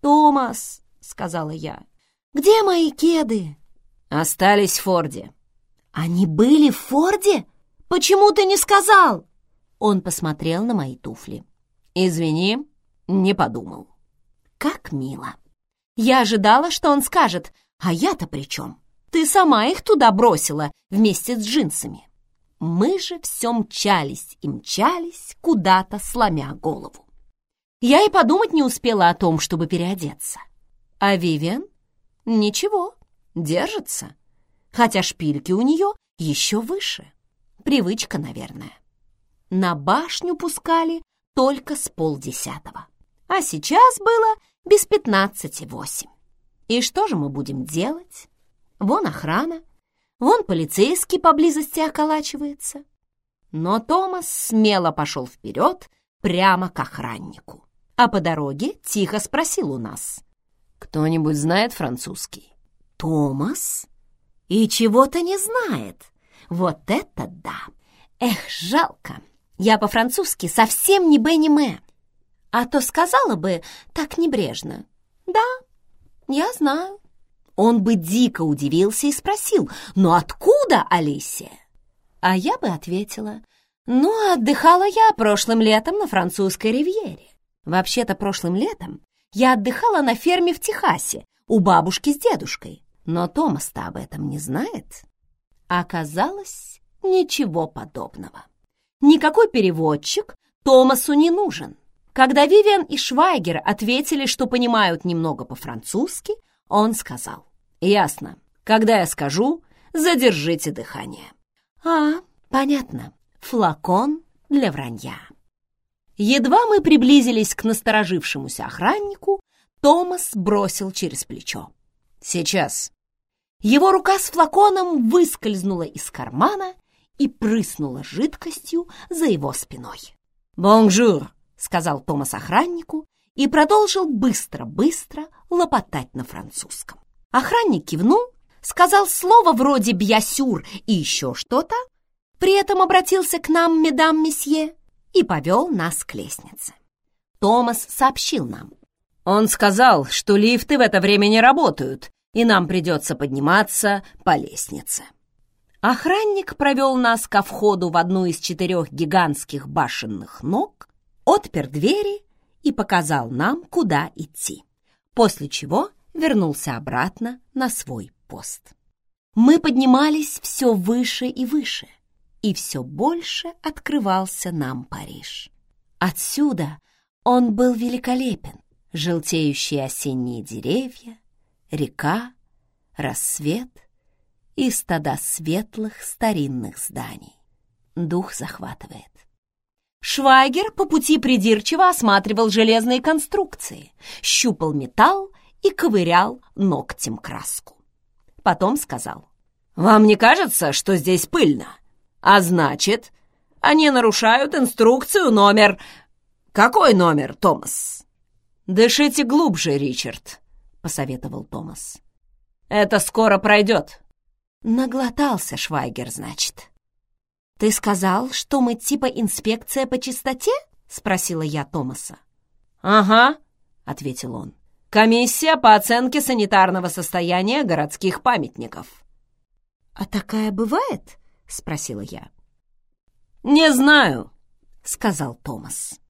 Speaker 2: «Томас», — сказала я, — «где мои кеды?» «Остались в Форде». «Они были в Форде? Почему ты не сказал?» Он посмотрел на мои туфли. «Извини, не подумал». «Как мило!» Я ожидала, что он скажет, «А я-то при чем? Ты сама их туда бросила вместе с джинсами». Мы же все мчались и мчались, куда-то сломя голову. Я и подумать не успела о том, чтобы переодеться. А Вивиан? Ничего, держится. Хотя шпильки у нее еще выше. Привычка, наверное на башню пускали только с полдесятого. А сейчас было без пятнадцати восемь. И что же мы будем делать? Вон охрана, вон полицейский поблизости околачивается. Но Томас смело пошел вперед прямо к охраннику. А по дороге тихо спросил у нас. «Кто-нибудь знает французский?» «Томас? И чего-то не знает. Вот это да! Эх, жалко!» Я по-французски совсем не Бенни Мэ. А то сказала бы так небрежно. Да, я знаю. Он бы дико удивился и спросил, «Ну откуда, Алисия?» А я бы ответила, «Ну, отдыхала я прошлым летом на французской ривьере. Вообще-то прошлым летом я отдыхала на ферме в Техасе у бабушки с дедушкой, но Томас-то об этом не знает». Оказалось, ничего подобного. Никакой переводчик Томасу не нужен. Когда Вивиан и Швайгер ответили, что понимают немного по-французски, он сказал, «Ясно. Когда я скажу, задержите дыхание». «А, понятно. Флакон для вранья». Едва мы приблизились к насторожившемуся охраннику, Томас бросил через плечо. «Сейчас». Его рука с флаконом выскользнула из кармана и прыснула жидкостью за его спиной. «Bonjour!» — сказал Томас охраннику и продолжил быстро-быстро лопотать на французском. Охранник кивнул, сказал слово вроде «bien sûr» и еще что-то, при этом обратился к нам, медам месье, и повел нас к лестнице. Томас сообщил нам. Он сказал, что лифты в это время не работают, и нам придется подниматься по лестнице. Охранник провел нас ко входу в одну из четырех гигантских башенных ног, отпер двери и показал нам, куда идти, после чего вернулся обратно на свой пост. Мы поднимались все выше и выше, и все больше открывался нам Париж. Отсюда он был великолепен, желтеющие осенние деревья, река, рассвет и стада светлых старинных зданий. Дух захватывает. Швайгер по пути придирчиво осматривал железные конструкции, щупал металл и ковырял ногтем краску.
Speaker 1: потом сказал. «Вам не кажется, что здесь пыльно? А значит, они нарушают инструкцию номер... Какой номер, Томас?» «Дышите глубже, Ричард», — посоветовал Томас. «Это скоро пройдет».
Speaker 2: Наглотался Швайгер, значит. «Ты сказал, что мы типа инспекция по чистоте?» — спросила я Томаса.
Speaker 1: «Ага», — ответил он. «Комиссия по оценке санитарного состояния городских памятников».
Speaker 2: «А такая бывает?» — спросила я.
Speaker 1: «Не знаю», — сказал Томас.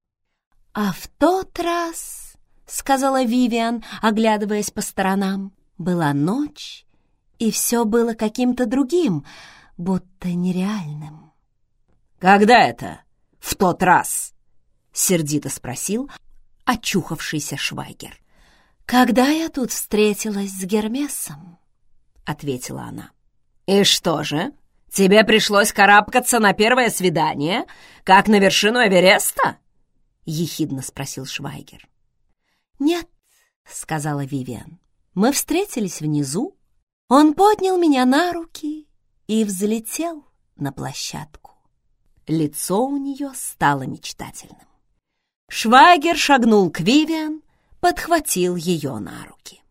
Speaker 2: «А в тот раз, — сказала Вивиан, оглядываясь по сторонам, — была ночь, и все было каким-то другим, будто нереальным».
Speaker 1: «Когда это? В тот раз?» — сердито спросил очухавшийся Швайгер.
Speaker 2: «Когда я тут встретилась с Гермесом?» — ответила она.
Speaker 1: «И что же, тебе пришлось карабкаться на первое свидание, как на вершину Эвереста?» — ехидно спросил Швайгер.
Speaker 2: «Нет», — сказала Вивиан, — «мы встретились внизу, он поднял меня на руки и взлетел на площадку». Лицо у нее стало мечтательным.
Speaker 1: Швайгер шагнул к Вивиан, подхватил ее на руки.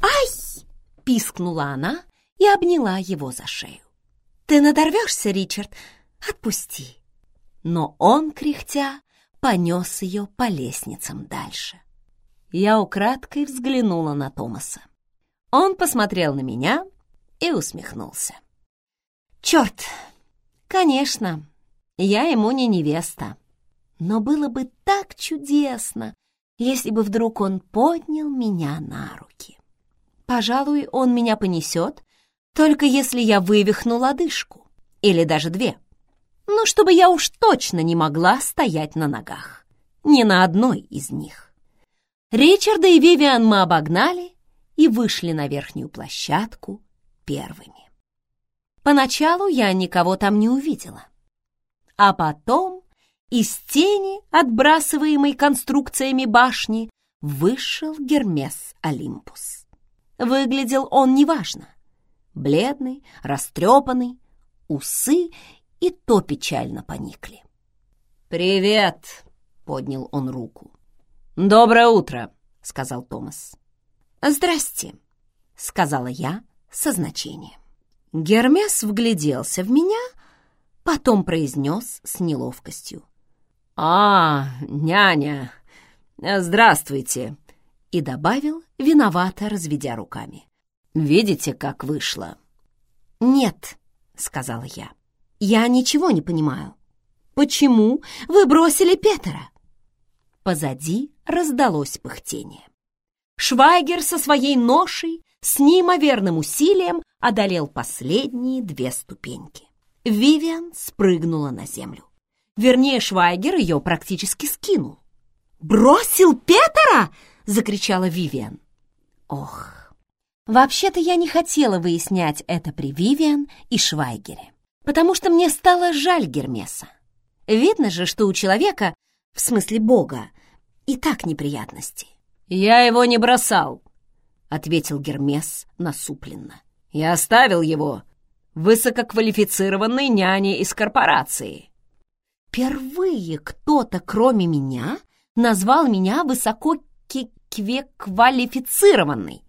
Speaker 2: «Ай!» — пискнула она и обняла его за шею. «Ты надорвешься, Ричард? Отпусти!» Но он, кряхтя, понес ее по лестницам дальше. Я украдкой взглянула на Томаса. Он посмотрел на меня и усмехнулся. «Черт! Конечно, я ему не невеста. Но было бы так чудесно, если бы вдруг он поднял меня на руки. Пожалуй, он меня понесет, только если я вывихну лодыжку, или даже две. Ну, чтобы я уж точно не могла стоять на ногах. Ни на одной из них. Ричарда и Вивиан мы обогнали и вышли на верхнюю площадку первыми. Поначалу я никого там не увидела. А потом из тени, отбрасываемой конструкциями башни, вышел Гермес Олимпус. Выглядел он неважно. Бледный, растрепанный, усы и то печально поникли.
Speaker 1: «Привет!» — поднял он руку. «Доброе утро!» — сказал Томас.
Speaker 2: «Здрасте!» — сказала я со значением. Гермес вгляделся в меня, потом произнес с неловкостью.
Speaker 1: «А, няня, здравствуйте!» И добавил, виновато разведя руками. «Видите, как вышло?»
Speaker 2: «Нет», — сказала я, — «я ничего не понимаю. Почему вы бросили Петера?» Позади раздалось пыхтение. Швайгер со своей ношей с неимоверным усилием одолел последние две ступеньки. Вивиан спрыгнула на землю. Вернее, Швайгер ее практически скинул. «Бросил Петера!» — закричала Вивиан. Ох, вообще-то я не хотела выяснять это при Вивиан и Швайгере, потому что мне стало жаль Гермеса. Видно же, что у человека, в смысле Бога, и так неприятности.
Speaker 1: «Я его не бросал», — ответил Гермес насупленно. «Я оставил его высококвалифицированной няне из корпорации».
Speaker 2: Впервые кто-то, кроме меня, назвал меня высококвалифицированной.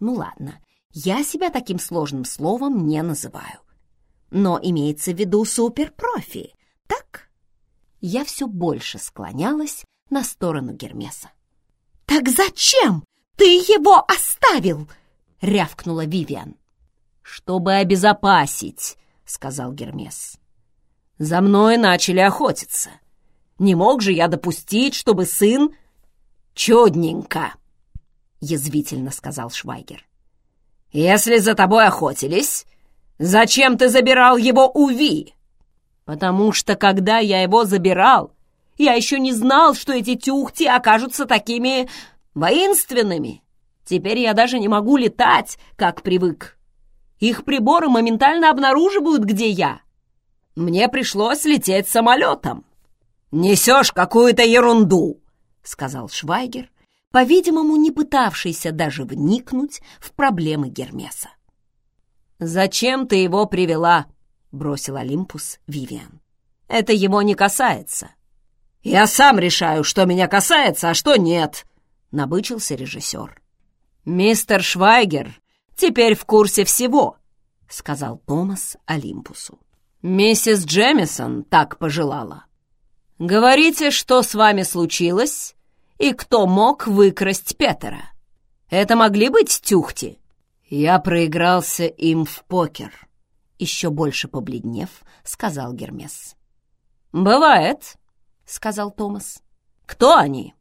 Speaker 2: Ну ладно, я себя таким сложным словом не называю. Но имеется в виду суперпрофи, так? Я все больше склонялась на сторону Гермеса. «Так зачем ты его оставил?» — рявкнула Вивиан.
Speaker 1: «Чтобы обезопасить», — сказал Гермес. За мной начали охотиться. Не мог же я допустить, чтобы сын... Чудненько, язвительно сказал Швайгер. Если за тобой охотились, зачем ты забирал его у Ви? Потому что, когда я его забирал, я еще не знал, что эти тюхти окажутся такими воинственными. Теперь я даже не могу летать, как привык. Их приборы моментально обнаруживают, где я. Мне пришлось лететь самолетом». «Несешь какую-то ерунду», — сказал Швайгер, по-видимому, не пытавшийся даже вникнуть в проблемы Гермеса. «Зачем ты его привела?» — бросил Олимпус Вивиан. «Это его не касается». «Я сам решаю, что меня касается, а что нет», — набычился режиссер. «Мистер Швайгер теперь в курсе всего», — сказал Томас Олимпусу. «Миссис Джемисон так пожелала. Говорите, что с вами случилось и кто мог выкрасть Петера. Это могли быть тюхти?» «Я проигрался им в покер», — еще больше побледнев, сказал Гермес. «Бывает», — сказал Томас. «Кто они?»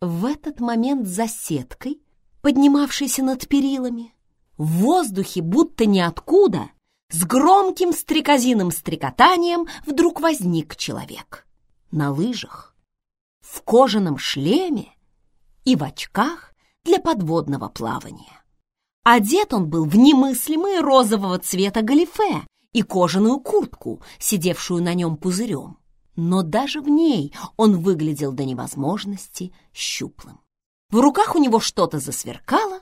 Speaker 1: В этот момент за сеткой, поднимавшейся над перилами, в воздухе, будто ниоткуда, с громким стрекозиным стрекотанием вдруг возник человек. На лыжах, в кожаном шлеме и в очках для подводного плавания. Одет он был в немыслимые розового цвета галифе и кожаную куртку, сидевшую на нем пузырем. Но даже в ней он выглядел до невозможности щуплым. В руках у него что-то засверкало,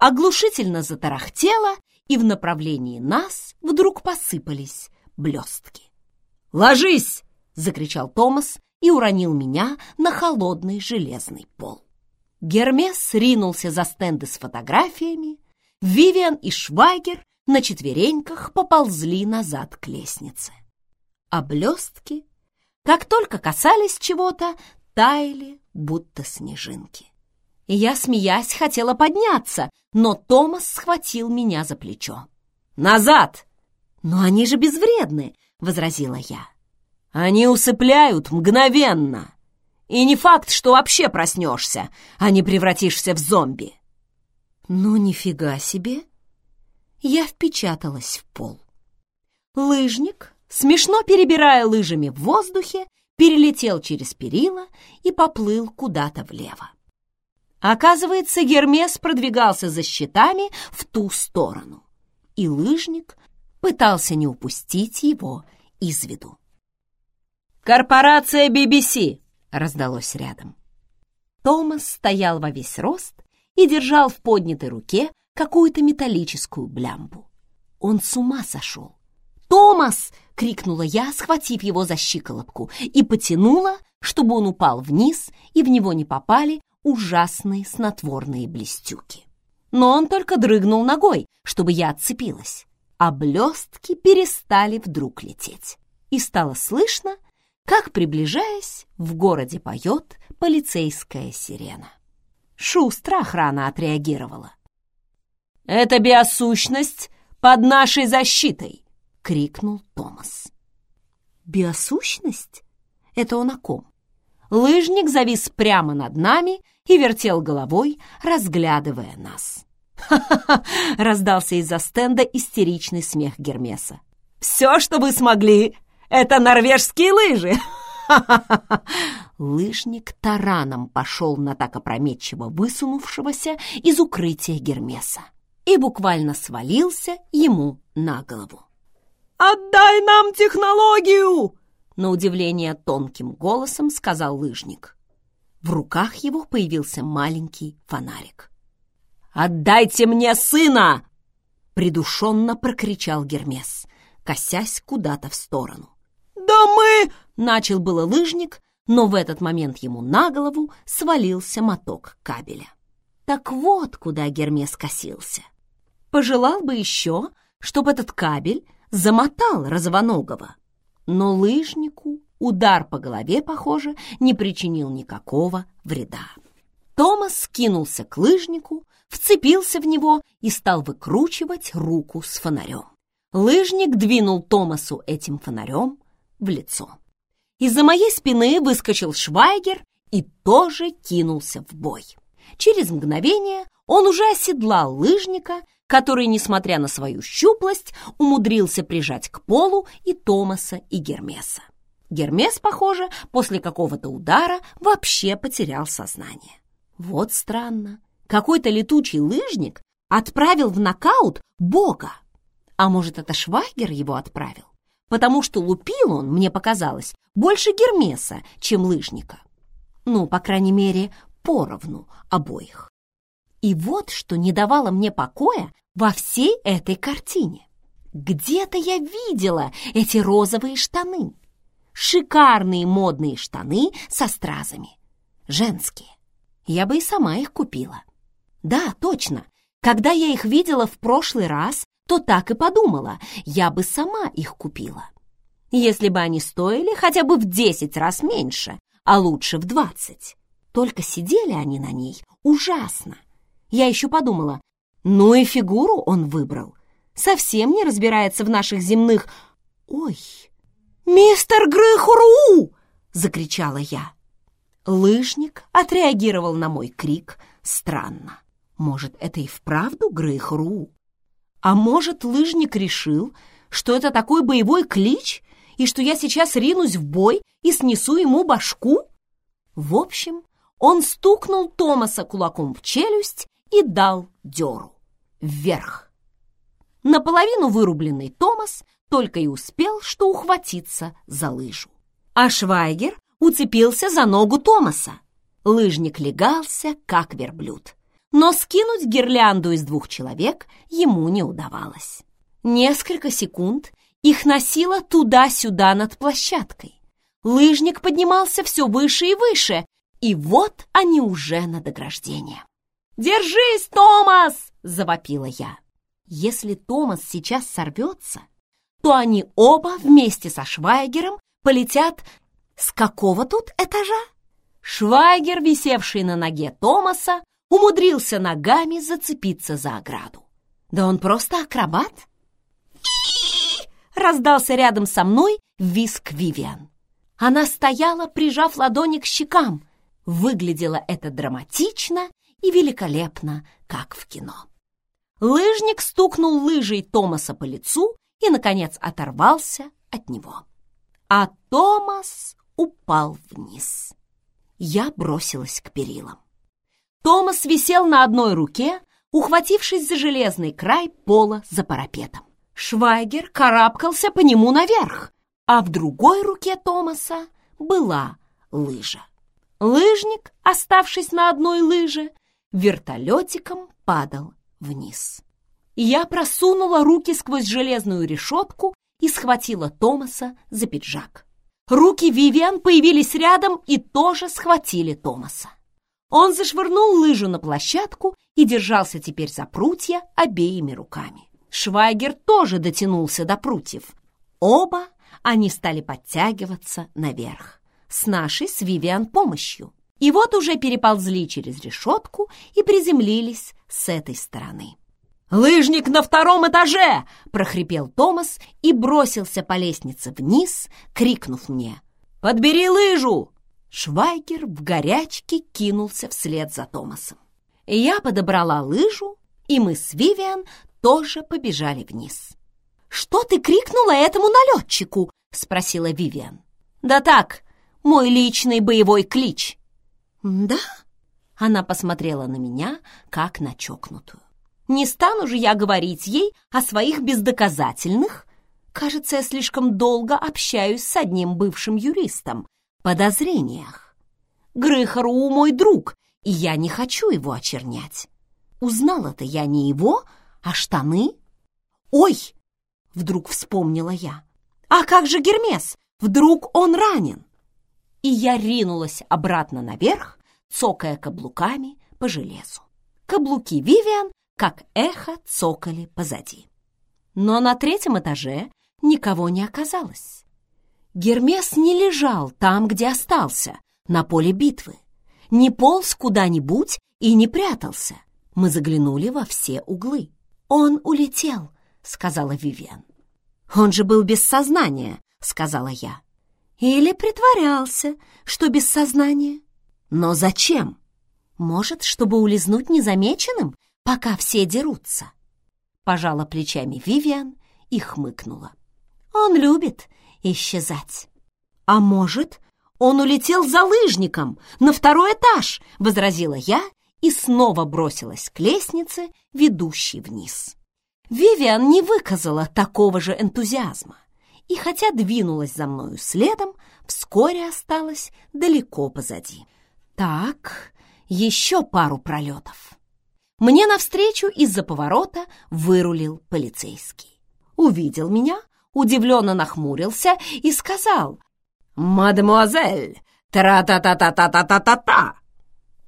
Speaker 1: оглушительно затарахтело, и в направлении нас вдруг посыпались блестки. «Ложись!» — закричал Томас и уронил меня на холодный железный пол. Гермес ринулся за стенды с фотографиями, Вивиан и Швайгер на четвереньках поползли назад к лестнице. А блестки, как только касались чего-то, таяли, будто снежинки. Я, смеясь, хотела подняться, но Томас схватил меня за плечо. «Назад!» «Но они же безвредны!» — возразила я. «Они усыпляют мгновенно!» И не факт, что вообще проснешься, а не превратишься в зомби. Ну, нифига себе! Я впечаталась в пол. Лыжник, смешно перебирая лыжами в воздухе, перелетел через перила и поплыл куда-то влево. Оказывается, Гермес продвигался за щитами в ту сторону, и лыжник пытался не упустить его из виду. «Корпорация BBC!» — раздалось рядом. Томас стоял во весь рост и держал в поднятой руке какую-то металлическую блямбу. Он с ума сошел. «Томас!» — крикнула я, схватив его за щиколотку, и потянула, чтобы он упал вниз, и в него не попали ужасные снотворные блестюки. Но он только дрыгнул ногой, чтобы я отцепилась, а блестки перестали вдруг лететь. И стало слышно, как, приближаясь, в городе поет полицейская сирена. Шустро охрана отреагировала. «Это биосущность под нашей защитой!» — крикнул Томас. «Биосущность? Это он о ком?» Лыжник завис прямо над нами и вертел головой, разглядывая нас. «Ха-ха-ха!» — раздался из-за стенда истеричный смех Гермеса. «Все, что вы смогли, это норвежские лыжи!» Лыжник тараном пошел на так опрометчиво высунувшегося из укрытия Гермеса и буквально свалился ему на голову. «Отдай нам технологию!» На удивление тонким голосом сказал лыжник. В руках его появился маленький фонарик. «Отдайте мне сына!» Придушенно прокричал Гермес, косясь куда-то в сторону. «Да мы...» — начал было лыжник, но в этот момент ему на голову свалился моток кабеля. Так вот, куда Гермес косился. Пожелал бы еще, чтобы этот кабель замотал Розовоногого. Но лыжнику удар по голове, похоже, не причинил никакого вреда. Томас скинулся к лыжнику, вцепился в него и стал выкручивать руку с фонарем. Лыжник двинул Томасу этим фонарем в лицо. Из-за моей спины выскочил Швайгер и тоже кинулся в бой. Через мгновение он уже оседлал лыжника, который, несмотря на свою щуплость, умудрился прижать к полу и Томаса, и Гермеса. Гермес, похоже, после какого-то удара вообще потерял сознание. Вот странно. Какой-то летучий лыжник отправил в нокаут Бога. А может, это Швайгер его отправил? потому что лупил он, мне показалось, больше Гермеса, чем лыжника. Ну, по крайней мере, поровну обоих.
Speaker 2: И вот что не давало мне покоя во всей этой картине. Где-то я видела эти розовые штаны. Шикарные модные штаны со стразами. Женские. Я бы и сама их купила. Да, точно. Когда я их видела в прошлый раз, то так и подумала, я бы сама их купила. Если бы они стоили хотя бы в 10 раз меньше, а лучше в 20. Только сидели они на ней ужасно. Я еще подумала, ну и фигуру он выбрал. Совсем не разбирается в наших земных... Ой, мистер Грыхуру! закричала я. Лыжник отреагировал на мой крик странно. Может, это и вправду Грыхуру? А может, лыжник решил, что это такой боевой клич, и что я сейчас ринусь в бой и снесу ему башку? В общем, он стукнул Томаса кулаком в челюсть и дал дёру. Вверх. Наполовину вырубленный Томас только и успел, что ухватиться за лыжу. А Швайгер уцепился за ногу Томаса. Лыжник легался, как верблюд. Но скинуть гирлянду из двух человек ему не удавалось. Несколько секунд их носило туда-сюда над площадкой. Лыжник поднимался все выше и выше, и вот они уже над ограждением. «Держись, Томас!» — завопила я. Если Томас сейчас сорвется, то они оба вместе со Швайгером полетят с какого тут этажа? Швайгер, висевший на ноге Томаса, умудрился ногами зацепиться за ограду. Да он просто акробат. Раздался рядом со мной виск Вивиан. Она стояла, прижав ладони к щекам. Выглядело это драматично и великолепно, как в кино. Лыжник стукнул лыжей Томаса по лицу и, наконец, оторвался от него. А Томас упал вниз. Я бросилась к перилам. Томас висел на одной руке, ухватившись за железный край пола за парапетом. Швайгер карабкался по нему наверх, а в другой руке Томаса была лыжа. Лыжник, оставшись на одной лыже, вертолетиком падал вниз. Я просунула руки сквозь железную решетку и схватила Томаса за пиджак. Руки Вивиан появились рядом и тоже схватили Томаса. Он зашвырнул лыжу на площадку и держался теперь за прутья обеими руками. Швайгер тоже дотянулся до прутьев. Оба они стали подтягиваться наверх, с нашей с Вивиан помощью. И вот уже переползли через решетку и приземлились с этой стороны. «Лыжник на втором этаже!» — прохрипел Томас и бросился по лестнице вниз, крикнув мне. «Подбери лыжу!» Швайгер в горячке кинулся вслед за Томасом. Я подобрала лыжу, и мы с Вивиан тоже побежали вниз. «Что ты крикнула этому налетчику?» — спросила Вивиан. «Да так, мой личный боевой клич». «Да?» — она посмотрела на меня, как на чокнутую. «Не стану же я говорить ей о своих бездоказательных. Кажется, я слишком долго общаюсь с одним бывшим юристом. Подозрениях. Грыхару мой друг, и я не хочу его очернять. Узнала-то я не его, а штаны. Ой!» — вдруг вспомнила я. «А как же Гермес? Вдруг он ранен?» И я ринулась обратно наверх, цокая каблуками по железу. Каблуки Вивиан, как эхо, цокали позади. Но на третьем этаже никого не оказалось. Гермес не лежал там, где остался, на поле битвы, не полз куда-нибудь и не прятался. Мы заглянули во все углы. «Он улетел», — сказала Вивиан. «Он же был без сознания», — сказала я. Или притворялся, что без сознания. Но зачем? Может, чтобы улизнуть незамеченным, пока все дерутся? Пожала плечами Вивиан и хмыкнула. Он любит исчезать. А может, он улетел за лыжником на второй этаж, возразила я и снова бросилась к лестнице, ведущей вниз. Вивиан не выказала такого же энтузиазма и хотя двинулась за мною следом, вскоре осталась далеко позади. Так, еще пару пролетов. Мне навстречу из-за поворота вырулил полицейский. Увидел меня, удивленно нахмурился и сказал «Мадемуазель, тра-та-та-та-та-та-та-та-та!»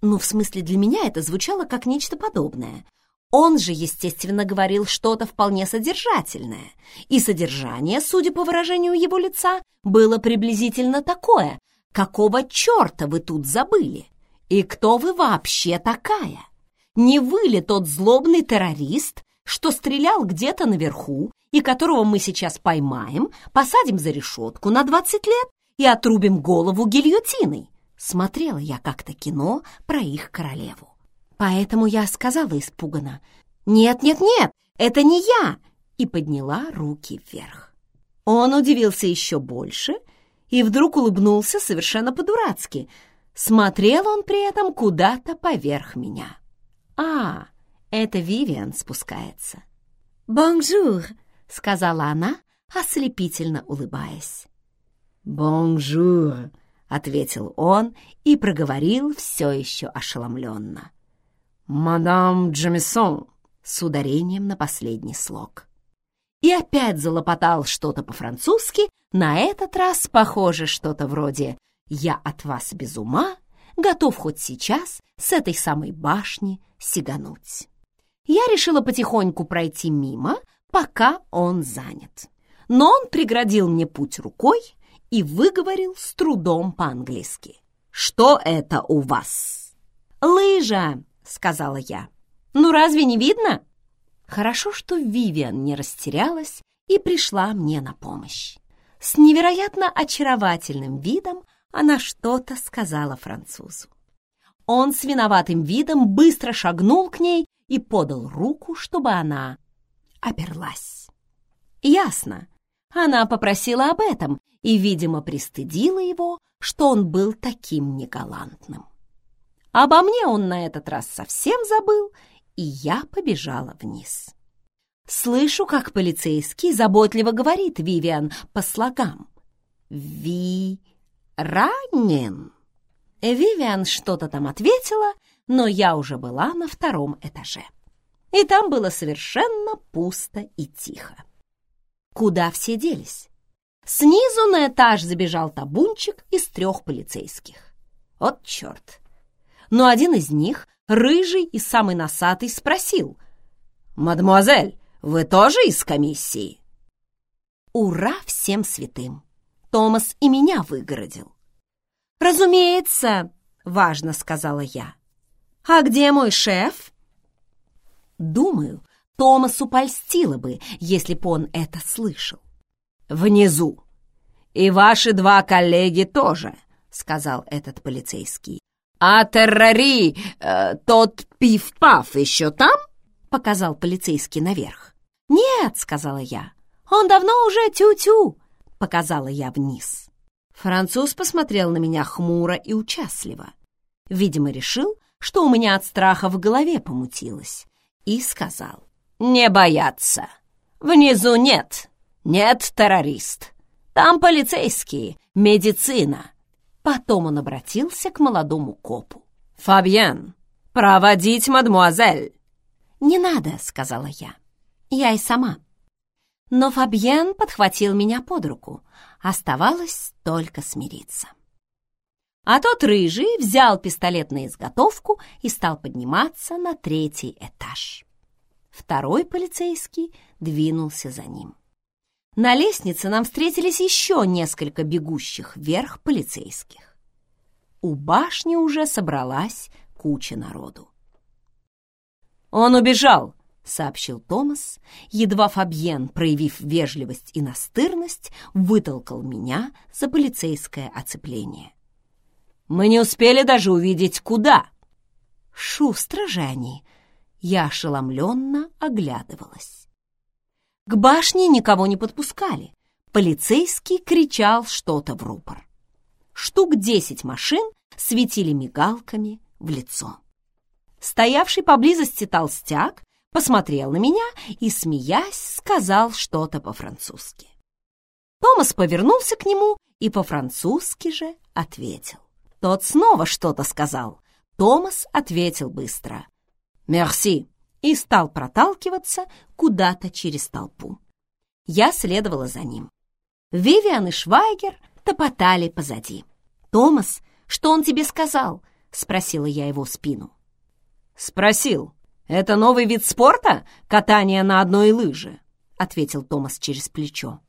Speaker 2: Ну, в смысле, для меня это звучало как нечто подобное. Он же, естественно, говорил что-то вполне содержательное, и содержание, судя по выражению его лица, было приблизительно такое «Какого черта вы тут забыли? И кто вы вообще такая? Не вы ли тот злобный террорист, что стрелял где-то наверху и которого мы сейчас поймаем, посадим за решетку на 20 лет и отрубим голову гильотиной?» Смотрела я как-то кино про их королеву. Поэтому я сказала испуганно «Нет, нет, нет, это не я!» и подняла руки вверх. Он удивился еще больше и вдруг улыбнулся совершенно по-дурацки. Смотрел он при этом куда-то поверх меня. «А, это Вивиан спускается». «Bonjour!» — сказала она, ослепительно улыбаясь.
Speaker 1: «Bonjour!» ответил он и проговорил все еще ошеломленно. «Мадам Джемисон!» с ударением на последний слог. И опять залопотал что-то по-французски, на этот раз, похоже, что-то вроде «Я от вас без ума, готов хоть сейчас с этой самой башни сигануть». Я решила потихоньку пройти мимо, пока он занят. Но он преградил мне путь рукой, и выговорил с трудом по-английски. «Что это у вас?»
Speaker 2: «Лыжа», — сказала я. «Ну разве не видно?» Хорошо, что Вивиан не растерялась и пришла мне на помощь. С невероятно очаровательным видом она что-то сказала французу. Он с виноватым видом быстро шагнул к ней и подал руку, чтобы она оперлась. Ясно, она попросила об этом и, видимо, пристыдила его, что он был таким негалантным. Обо мне он на этот раз совсем забыл, и я побежала вниз. Слышу, как полицейский заботливо говорит Вивиан по слогам. «Ви... ранен». Вивиан что-то там ответила, но я уже была на втором этаже. И там было совершенно пусто и тихо. Куда все делись? Снизу на этаж забежал табунчик из трех полицейских. Вот черт! Но один из них, рыжий и самый носатый, спросил. «Мадемуазель, вы тоже из комиссии?» Ура всем святым! Томас и меня выгородил. «Разумеется!» — важно сказала я. «А где мой шеф?» Думаю, Томасу польстило бы, если бы он это слышал.
Speaker 1: «Внизу. И ваши два коллеги тоже», — сказал этот полицейский. «А террори, э, тот пиф-паф еще там?» — показал полицейский наверх.
Speaker 2: «Нет», — сказала я, — «он давно уже тю-тю», — показала я вниз. Француз посмотрел на меня хмуро и участливо. Видимо, решил, что у меня от страха в голове помутилось, и сказал.
Speaker 1: «Не бояться. Внизу нет. Нет террорист. Там полицейские, медицина».
Speaker 2: Потом он обратился к молодому копу.
Speaker 1: «Фабьен, проводить мадмуазель!»
Speaker 2: «Не надо», — сказала я. «Я и сама». Но Фабьен подхватил меня под руку. Оставалось только смириться. А тот рыжий взял пистолет на изготовку и стал подниматься на третий этаж. Второй полицейский двинулся за ним. На лестнице нам встретились еще несколько бегущих вверх полицейских. У башни уже собралась куча народу.
Speaker 1: «Он убежал!»
Speaker 2: — сообщил Томас, едва Фабьен, проявив вежливость и настырность, вытолкал меня за полицейское оцепление.
Speaker 1: «Мы не успели даже увидеть, куда!»
Speaker 2: Шустро же они я ошеломленно оглядывалась. К башне никого не подпускали. Полицейский кричал что-то в рупор. Штук десять машин светили мигалками в лицо. Стоявший поблизости толстяк посмотрел на меня и, смеясь, сказал что-то по-французски. Томас повернулся к нему и по-французски же ответил. Тот снова что-то сказал. Томас ответил быстро. «Мерси!» И стал проталкиваться куда-то через толпу. Я следовала за ним. Вивиан и Швайгер топотали позади. «Томас, что он тебе сказал?» — спросила я его спину.
Speaker 1: «Спросил. Это новый вид спорта? Катание на одной лыже?» — ответил Томас через плечо.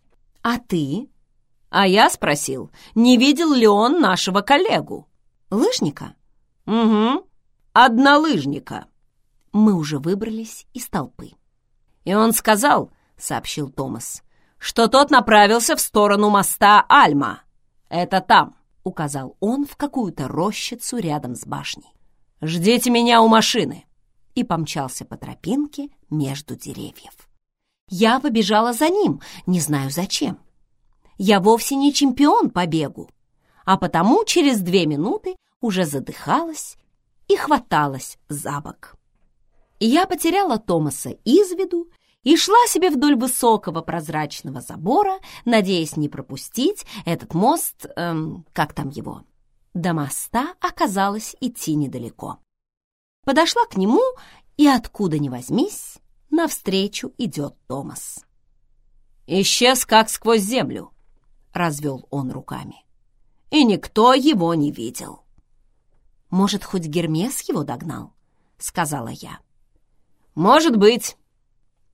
Speaker 2: «А ты?»
Speaker 1: А я спросил, не видел ли он нашего коллегу.
Speaker 2: «Лыжника?»
Speaker 1: «Угу, однолыжника».
Speaker 2: Мы уже выбрались из толпы.
Speaker 1: «И он сказал, — сообщил Томас, — что тот направился в сторону моста Альма. Это там», — указал он в какую-то рощицу рядом с башней. «Ждите меня у машины!» и помчался по тропинке между деревьев.
Speaker 2: Я побежала за ним, не знаю зачем. Я вовсе не чемпион по бегу, а потому через две минуты уже задыхалась и хваталась за бок. Я потеряла Томаса из виду и шла себе вдоль высокого прозрачного забора, надеясь не пропустить этот мост, эм, как там его. До моста оказалось идти недалеко. Подошла к нему, и откуда ни возьмись, навстречу идет Томас.
Speaker 1: «Исчез, как сквозь землю», — развел он руками. «И никто его не видел».
Speaker 2: «Может, хоть Гермес его догнал?» — сказала я.
Speaker 1: «Может быть».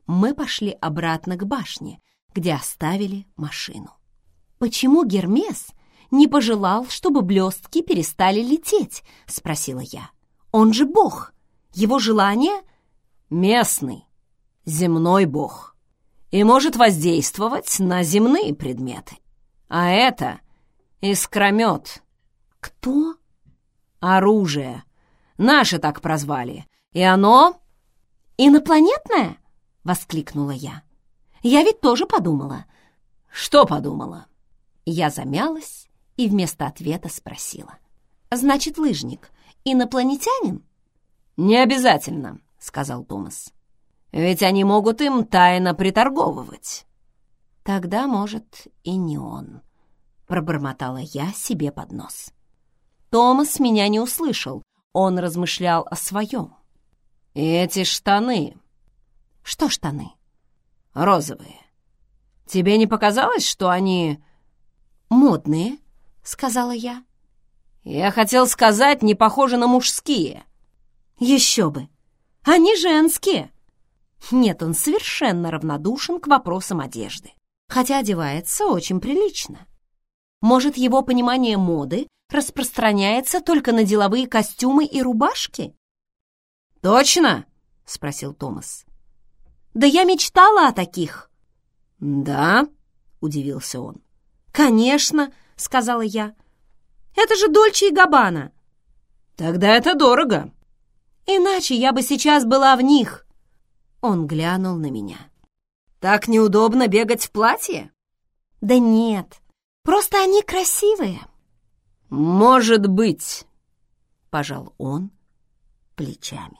Speaker 2: Мы пошли обратно к башне, где оставили машину. «Почему Гермес не пожелал, чтобы блестки перестали лететь?» — спросила я. Он же бог. Его желание —
Speaker 1: местный, земной бог. И может воздействовать на земные предметы. А это искромет.
Speaker 2: Кто?
Speaker 1: Оружие. Наши так прозвали. И оно...
Speaker 2: Инопланетное? Воскликнула я. Я ведь тоже подумала.
Speaker 1: Что подумала?
Speaker 2: Я замялась и вместо ответа спросила. Значит, лыжник инопланетянин?
Speaker 1: Не обязательно, сказал Томас. Ведь они могут им тайно приторговывать.
Speaker 2: Тогда, может, и не он, пробормотала я себе под нос. Томас меня не услышал, он размышлял о своем.
Speaker 1: И эти штаны.
Speaker 2: Что штаны?
Speaker 1: Розовые. Тебе не показалось, что они...
Speaker 2: Модные, сказала я.
Speaker 1: Я хотел сказать, не похожи на мужские.
Speaker 2: Еще бы. Они женские. Нет, он совершенно равнодушен к вопросам одежды, хотя одевается очень прилично. Может, его понимание моды распространяется только на деловые костюмы и рубашки?
Speaker 1: «Точно?» — спросил Томас.
Speaker 2: «Да я мечтала о таких».
Speaker 1: «Да?» — удивился он.
Speaker 2: «Конечно», — сказала я. Это же Дольче и Габбана!»
Speaker 1: «Тогда это дорого!»
Speaker 2: «Иначе я бы сейчас была в них!» Он глянул на меня.
Speaker 1: «Так неудобно бегать в платье?»
Speaker 2: «Да нет, просто они красивые!»
Speaker 1: «Может быть!» — пожал он плечами.